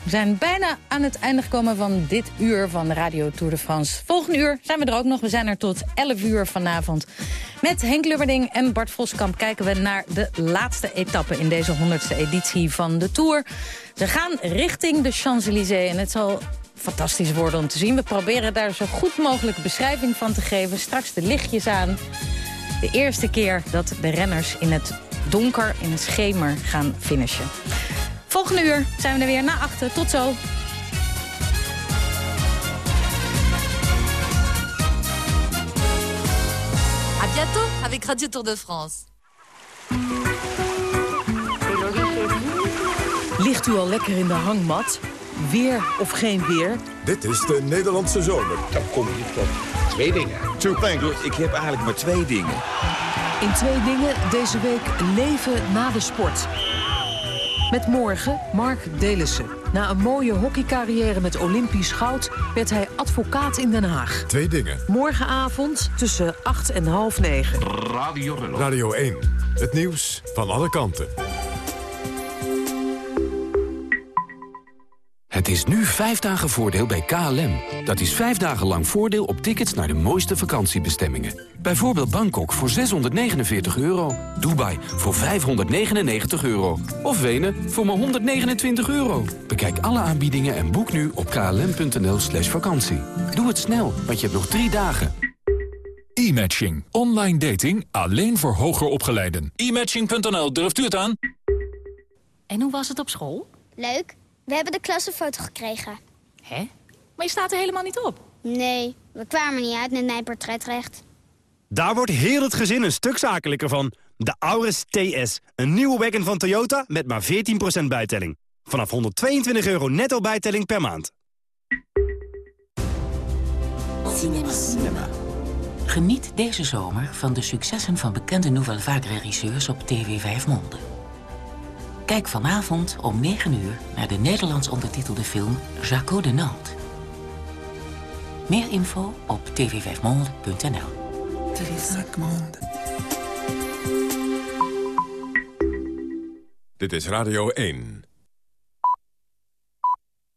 We zijn bijna aan het einde gekomen van dit uur van Radio Tour de France. Volgende uur zijn we er ook nog. We zijn er tot 11 uur vanavond. Met Henk Lubberding en Bart Voskamp kijken we naar de laatste etappe... in deze 100ste editie van de Tour. Ze gaan richting de Champs-Élysées en het zal fantastisch worden om te zien. We proberen daar zo goed mogelijk beschrijving van te geven. Straks de lichtjes aan. De eerste keer dat de renners in het donker, in het schemer gaan finishen. Volgende uur zijn we er weer na achter. Tot zo. À bientôt avec Radio Tour de France. Ligt u al lekker in de hangmat? Weer of geen weer? Dit is de Nederlandse zomer. Dan kom je tot twee dingen. Two things. Ik heb eigenlijk maar twee dingen. In twee dingen deze week leven na de sport. Met morgen Mark Delissen. Na een mooie hockeycarrière met Olympisch goud... werd hij advocaat in Den Haag. Twee dingen. Morgenavond tussen 8 en half 9. Radio, Radio 1. Het nieuws van alle kanten. Het is nu vijf dagen voordeel bij KLM. Dat is vijf dagen lang voordeel op tickets naar de mooiste vakantiebestemmingen. Bijvoorbeeld Bangkok voor 649 euro. Dubai voor 599 euro. Of Wenen voor maar 129 euro. Bekijk alle aanbiedingen en boek nu op klm.nl slash vakantie. Doe het snel, want je hebt nog drie dagen. E-matching. Online dating alleen voor hoger opgeleiden. E-matching.nl, durft u het aan? En hoe was het op school? Leuk. We hebben de klassenfoto gekregen. Hè? Maar je staat er helemaal niet op. Nee, we kwamen niet uit met mijn portretrecht. Daar wordt heel het gezin een stuk zakelijker van. De Auris TS, een nieuwe wagon van Toyota met maar 14% bijtelling. Vanaf 122 euro netto bijtelling per maand. Cinema. Cinema. Geniet deze zomer van de successen van bekende Nouvelle Vague regisseurs op TV 5 Monde. Kijk vanavond om 9 uur naar de Nederlands ondertitelde film Jaco de Nantes. Meer info op tv5monde.nl. Dit is Radio 1.